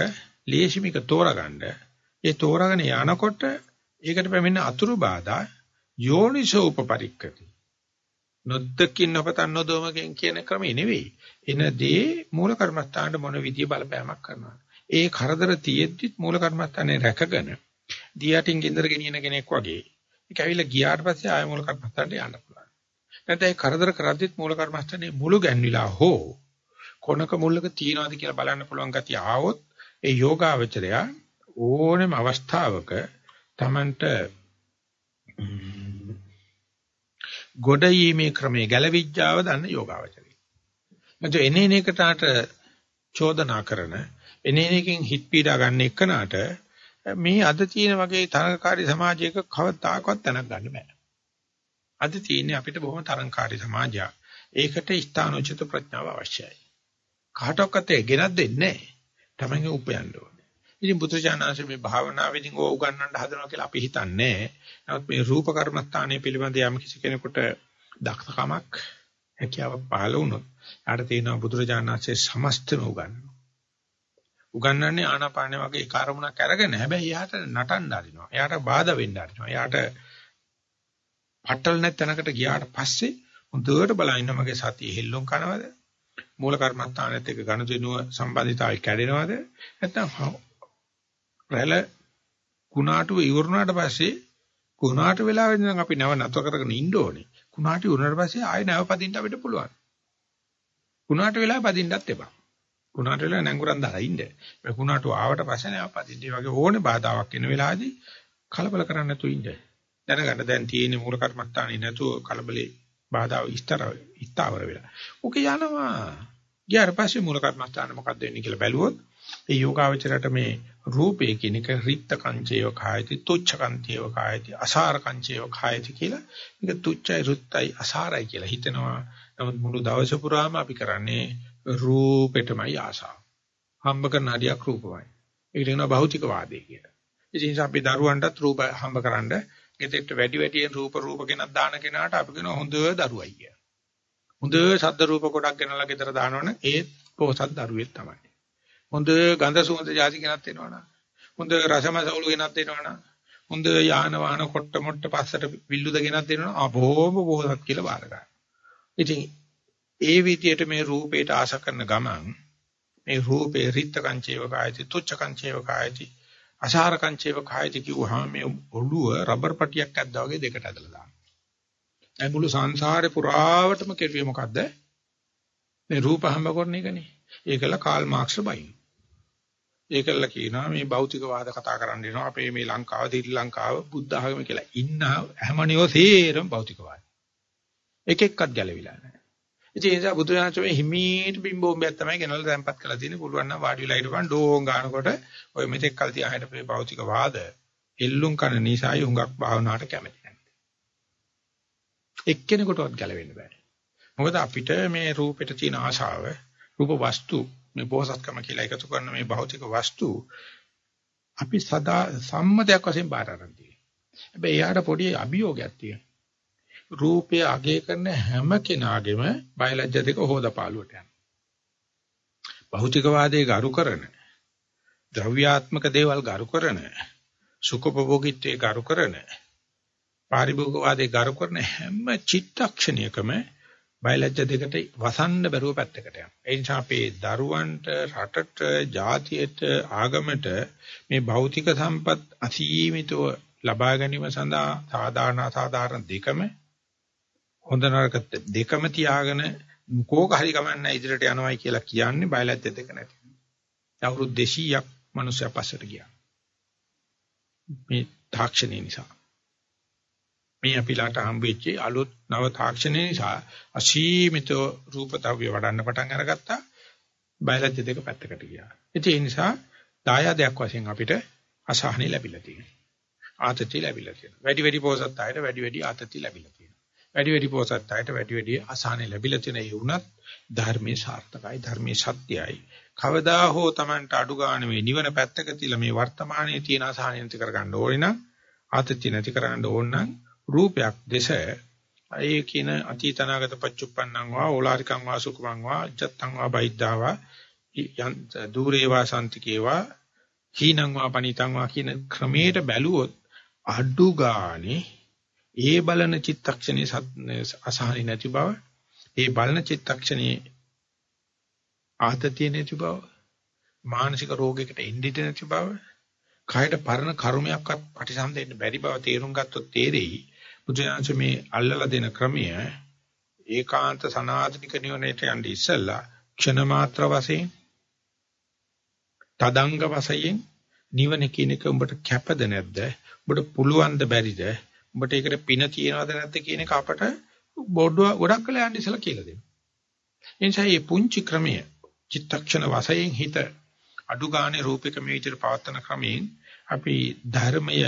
ලේසිමික තෝරගන්න. ඒ තෝරාගෙන යනකොට ඒකට පැමිණෙන අතුරු බාධා යෝනිසෝ උපපරික්කති. නොද්දකින් නොපතන් නොදොමකින් කියන ක්‍රමේ නෙවෙයි. එන දේ මූල කර්මස්ථානට මොන විදිය බලපෑමක් කරනවා. ඒ කරදර තියෙද්දිත් මූල කර්මස්ථානේ රැකගෙන දියටින් ගින්දර ගෙනියන කෙනෙක් වගේ. ඒක ඇවිල්ලා ගියාට පස්සේ ආය මූල කර්මස්ථානට යන්න පුළුවන්. නැත්නම් ඒ කරදර කරද්දිත් මූල කර්මස්ථානේ මුළු ගැන්විලා හෝ කොනක මුල්ලක තියනවාද කියලා බලන්න පුළුවන් ගතිය ආවොත් ඒ යෝගාවචරය ඕනෙම අවස්ථාවක Tamanට ගොඩීමේ ක්‍රමයේ ගැලවිඥාව දන්න යෝගාවචරය. නැත්නම් එනේන එකටට චෝදනා කරන එනේන එකෙන් හිත පීඩා ගන්න එකනට මේ අද තියෙන වගේ තරඟකාරී සමාජයක කවදාකවත් තැනක් ගන්න බෑ. අද තියෙන්නේ අපිට බොහොම තරඟකාරී සමාජයක්. ඒකට ස්ථානෝචිත ප්‍රඥාව අවශ්‍යයි. කාටවත් ඒ ගෙනත් දෙන්නේ නැහැ. තමන්ගේ උපයන්න ඕනේ. ඉතින් බුදුචානන්සේ මේ භාවනාවේදී ඕ උගන්වන්න හදනවා කියලා අපි හිතන්නේ. නමුත් මේ රූප කර්මස්ථානයේ පිළිබඳ යම් කිසි කෙනෙකුට දක්ෂකමක් හැකියාවක් පහළ වුණොත් යාට තියෙනවා බුදුරජාණන්සේ සමස්තම උගන්වනවා. උගන්වන්නේ ආනාපාන වගේ කාර්මුණක් අරගෙන හැබැයි එයාට නටන්න අරිනවා. එයාට බාධා වෙන්න අරිනවා. එයාට පටල් නැත් තැනකට ගියාට පස්සේ හොඳට බලන්න මගේ සතිය හෙල්ලුම් කරනවද? මූල කර්මස්ථානෙත් එක්ක ගනුදෙනුව සම්බන්ධතාවය කැඩෙනවද? නැත්නම් රැළ කුණාටුව ඉවරුණාට පස්සේ කුණාට වෙලාවෙ ඉඳන් අපි නැව නතර කරගෙන ඉන්න ඕනේ. කුණාට ඉවරුණාට පස්සේ ආයෙ නැව පදින්න අපිට පුළුවන්. කුණාට වෙලාවෙ පදින්නත් එපා. කුණාට වෙලාවෙ නැංගුරන් දාලා ඉන්න. මේ කුණාට ආවට පස්සේ නැව පදින්න. ඒ වගේ ඕනේ බාධාවක් එන වෙලාවේදී කලබල කරන්නේ නැතුව ඉන්න. දැනගන්න දැන් තියෙන මූල කර්මස්ථානේ නැතුව කලබලේ බාධා ඉස්තර ඉස්තාවර වෙලා. ඔක යනවා. ගියාට පස්සේ මූල කර්මස්ථාන මොකක්ද වෙන්නේ කියලා බැලුවොත් ඒ යෝගාවචරයට මේ රූපේ කියන එක රිත්ත කංචේව කායති තුච්ඡ කංචේව කායති අසාර කංචේව කායති කියලා මේක තුච්ඡයි රුත්තයි අසාරයි කියලා හිතනවා. නමුත් මුළු දවස පුරාම අපි කරන්නේ රූපෙටමයි ආසාව. හම්බ කරන හරියක් රූපමයි. ඒකට කියනවා භෞතිකවාදී කියලා. ඒ නිසා අපි දරුවන්ටත් රූප හම්බ කරන්න ගෙදරට වැඩි වැඩියෙන් රූප රූප කෙනක් දාන කෙනාට අපි කියන හොඳ දරුවයි කිය. හොඳ ශබ්ද රූප කොටක් ගෙනලා ගෙදර දානවනේ ඒත් පොහසත් දරුවෙක් තමයි. හොඳ ගඳ සුවඳ જાති කෙනක් වෙනවනම් හොඳ රසමසවුළු කෙනක් වෙනවනම් හොඳ යාන වාහන කොට්ට මොට්ට පස්සට විල්ලුද ගෙනක් දෙනවනම් ආ බොහොම පොහසත් කියලා බාර ගන්න. ඉතින් ඒ විදියට මේ රූපේට ආශ කරන ගමන් මේ රූපේ රිත්ත කංචේව කායති තුච්ච කංචේව කායති අසාරකං චේව කායති කිව්වහම මේ ඔළුව රබර් පටියක් ඇද්දා වගේ දෙකට ඇදලා දානවා. ඒ මුළු සංසාරේ පුරාවටම කෙරුවේ මොකද්ද? මේ රූප හම්බ කරන එකනේ. ඒකල කාල් මාක්ස් බයින්. ඒකල කියනවා මේ භෞතිකවාද කතා කරන්න දෙනවා අපේ මේ ලංකාව ශ්‍රී ලංකාව බුද්ධ ආගම කියලා ඉන්න හැමනියෝ සේරම භෞතිකවාද. එක එක්කත් ගැලවිලා නැහැ. ඉතින් ඒ නිසා බුදුරජාණන් හිමීට බිම්බෝම්බයක් තමයි ගෙනල්ලා තැම්පත් කරලා තියෙන්නේ. පුළුවන් නම් වාඩි වෙලා හිටපන් ඩෝන් ගන්නකොට ඔය මෙතෙක් කල් තියා හිටපු මේ භෞතික වාද එල්ලුම් කරන නිසායි හුඟක් භාවනාවට කැමති නැහැ. එක්කෙනෙකුටවත් ගැලවෙන්න බෑ. මොකද අපිට මේ රූපෙට තියෙන ආශාව, රූප වස්තු, මේ බෝසත්කම කියලා එකතු කරන මේ භෞතික වස්තු අපි සදා සම්මතයක් වශයෙන් බාර ගන්න තියෙනවා. හැබැයි එයාට පොඩි අභියෝගයක් තියෙනවා. රූපය අගය කරන හැම කෙනාගේම බයලජ්‍ය දෙක හොදපාලුවට යනවා. භෞතිකවාදයේ ගරු කරන ද්‍රව්‍යාත්මක දේවල් ගරු කරන සුඛපභෝගීත්වයේ ගරු කරන පාරිභෝගිකවාදී ගරු කරන හැම චිත්තක්ෂණයකම බයලජ්‍ය දෙකට වසන්න බැරුව පැත්තකට යනවා. ඒ නිසා අපේ දරුවන්ට රටට ජාතියට ආගමට මේ භෞතික සම්පත් අසීමිතව ලබා ගැනීම සඳහා සාධාරණ අසාධාරණ දෙකම හොඳ නරක දෙකම තියාගෙන කෝක හරි කමන්නේ ඉදිරියට යනවායි කියලා කියන්නේ බයලජ්‍ය දෙක නැති. අවුරුදු 200ක් මිනිස්සු පස්සට ගියා. මේ තාක්ෂණය නිසා. මේ අපිලාට හම්බෙච්ච අලුත් නව තාක්ෂණය නිසා අසීමිත රූපතව්‍ය වඩන්න පටන් අරගත්තා. බයලජ්‍ය දෙක පැත්තකට ගියා. ඒ නිසා දායාදයක් වශයෙන් අපිට අසහනෙ ලැබිලා තියෙනවා. ආතති ලැබිලා තියෙනවා. වැඩි වැඩි පොසත් ආයත වැඩි වැඩි ආතති ලැබිලා තියෙනවා. වැඩි වැඩි පොසත් ආයත වැඩි වැඩි අසහනෙ ලැබිලා තියෙන ඒ වුණත් ධර්මයේ සාර්ථකයි ධර්මයේ සත්‍යයි. කවදා හෝ Tamanට අඩු ගන්න මේ නිවන පැත්තක තියලා මේ වර්තමානයේ තියෙන අසහනෙ නැති කරගන්න ඕනේ නම් ආතති නැති කරගන්න ඕන නම් රූපයක් දෙස ඒ කියන අතීතනාගත පච්චුප්පන්නං වා ඕලාරිකං වා සුඛමං වා අජත්තං වා බයිද්ධා වා දූරේ වා සම්තිකේ වා හීනං වා පනිතං වා කියන ක්‍රමයට බැලුවොත් අඩු ගානේ ඒ බලන චිත්තක්ෂණේ අසහනි නැති බව ඒ බලන චිත්තක්ෂණේ ආතතිය නැති බව මානසික රෝගයකට ඉන්දිට නැති බව කයට පරණ කර්මයක්වත් ප්‍රතිසන්දෙන්න බැරි බව තේරුම් ගත්තොත් තේරෙයි බුදුසසුන මේ අල්ලලා දෙන ක්‍රමය ඒකාන්ත සනාතනික නිවනට යන්නේ ඉස්සෙල්ලා ක්ෂණ මාත්‍ර වශයෙන් තදංග වශයෙන් නිවන කියන එක උඹට කැපද නැද්ද? උඹට පුළුවන්ද බැරිද? උඹට ඒකට පින තියනවද නැද්ද කියන එක අපට බොඩුව ගොඩක් කළ යන්න ඉස්සෙල්ලා කියලා දෙනවා. එනිසා මේ පුංචි ක්‍රමය චිත්තක්ෂණ වශයෙන් හිත අඩු ගානේ රූපික මේ විදිහට පවත්වන ක්‍රමයෙන් අපි ධර්මය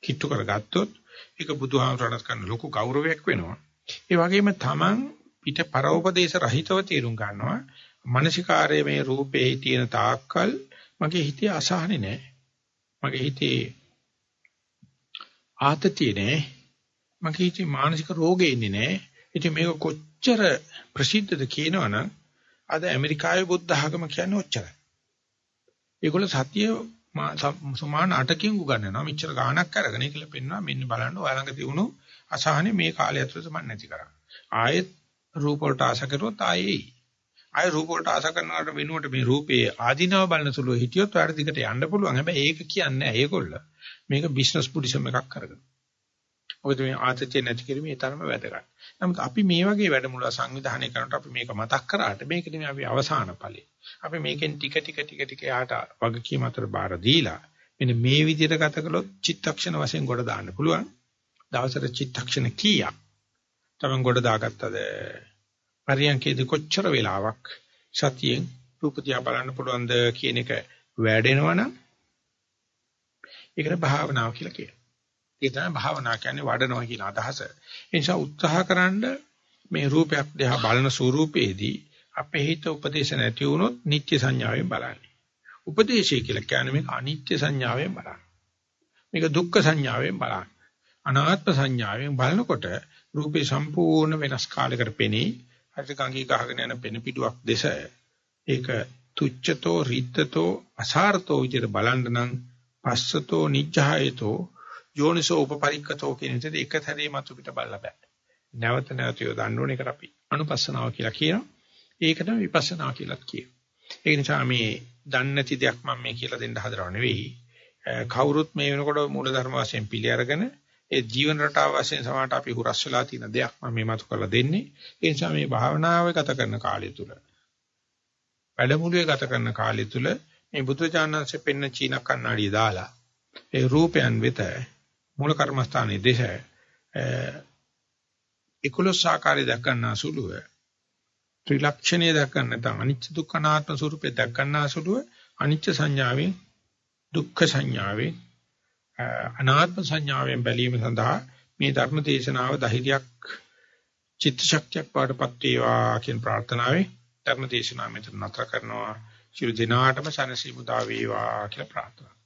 කිට්ටු කරගත්තොත් ඒක බුදුහාමරණත් කරන ලොකු ගෞරවයක් වෙනවා. ඒ වගේම තමන් පිට පරෝපදේශ රහිතව තේරුම් ගන්නවා. මානසිකාරයේ මේ රූපේ තියෙන තාක්කල් මගේ හිතේ අසහනෙ නෑ. මගේ හිතේ ආතතිය නෑ. මගේ හිතේ මානසික රෝගේ ඉන්නේ නෑ. ඉතින් මේක කොච්චර ප්‍රසිද්ධද කියනවනම් අද ඇමරිකාවේ බුද්ධ ආගම කියන්නේ ඔච්චරයි. ඒගොල්ලෝ සතිය සමාන 8කින් උගන්වනවා. මෙච්චර ගාණක් අරගෙන ඒකල පෙන්නවා මෙන්න බලන්න ඔයාලඟ තියුණු අසහනේ මේ කාලය ඇතුළත මම නැති කරා. ආයෙත් රූප වලට ආශ කරුවොත් ආයෙයි. ආයෙ රූප වලට ආශ කරනවට වෙනුවට මේ රූපේ ආධිනව බලන සුළු හිටියොත් ඔයාලට දිගට යන්න පුළුවන්. හැබැයි ඒක කියන්නේ නැහැ ඒගොල්ල. මේක බිස්නස් පුඩිසම් එකක් කරගෙන. මොකද මේ ආතතිය නැති කිරීමේ තරම වැදගත්. නමුත් අපි මේ වගේ වැඩමුළු සංවිධානය කරනකොට අපි මේක මතක් කරාට මේක නෙමෙයි අපි අවසාන ඵලෙ. අපි මේකෙන් ටික ටික ටික ටික යාට වගකීම අතර බාර දීලා මෙන්න මේ විදිහට ගත කළොත් චිත්තක්ෂණ වශයෙන් ගොඩ දාන්න පුළුවන්. දවසට චිත්තක්ෂණ කීයක් තමන් ගොඩ දාගත්තද? පරියන්කේදී කොච්චර වෙලාවක් සතියෙන් රූප දිහා බලන්න පුළුවන්ද කියන එක වැඩෙනවනම් ඒකට භාවනාව කියලා කියනවා. ඒක තමයි භාවනා කියන්නේ වඩනවා කියන අදහස. ඒ නිසා උත්සාහකරනද මේ රූපයක් දිහා බලන ස්වරූපයේදී අපේ හිත උපදේශ නැති වුණොත් නිත්‍ය සංඥාවෙන් බලන්නේ. උපදේශය කියලා කියන්නේ මේක අනිත්‍ය සංඥාවෙන් බලන්න. මේක දුක්ඛ සංඥාවෙන් බලන්න. අනාත්ම සංඥාවෙන් බලනකොට රූපේ සම්පූර්ණ වෙනස් කාලයකට පෙනී හරි ගංගී ගහගෙන යන පෙන පිටුවක් දෙස ඒක තුච්ඡතෝ රිත්තතෝ අසාරතෝ විදිහට බලන්න නම් පස්සතෝ නිජ්ජායතෝ යෝනිසෝ උපපරික්කතෝ කියන විදිහට එක සැරේ මතු පිට බලලා බෑ. නැවත නැවත යොදන්න ඕනේ ඒකට අපි අනුපස්සනාව කියලා කියනවා. ඒකට විපස්සනා කියලාත් කියනවා. ඒ නිසා මේ දන්නේ නැති දෙයක් මම මේ කියලා දෙන්න හදනව නෙවෙයි. කවුරුත් මේ වෙනකොට මූල ධර්ම වශයෙන් පිළි අරගෙන ඒ ජීවන රටාව වශයෙන් සමානට අපි හුරස් වෙලා තියෙන දෙයක් මම මේ මතු කරලා දෙන්නේ. ඒ නිසා මේ භාවනාව ගත කරන කාලය තුල වැඩමුළුවේ ගත කරන කාලය තුල මේ බුදුචානන්සේ පෙන්න චීන කන්නඩිය දාලා ඒ රූපයන් වෙත මූල කර්මස්ථානයේ දේශ 11 ආකාරය දක්වනා සුළුව ත්‍රිලක්ෂණය දක්වන්න නැත්නම් අනිච්ච දුක්ඛ අනාත්ම ස්වરૂපේ දක්වනා සුළුව අනිච්ච සංඥාවෙන් දුක්ඛ සංඥාවෙන් අනාත්ම සංඥාවෙන් බැලීම සඳහා මේ ධර්ම දේශනාව ධෛර්යයක් චිත්ත ශක්තියක් පාඩපත් වේවා කියන ප්‍රාර්ථනාවෙන් ධර්ම දේශනාව මෙතන නතර කරනවා. ශිරු දිනාටම සනසි මුදා වේවා කියලා ප්‍රාර්ථනා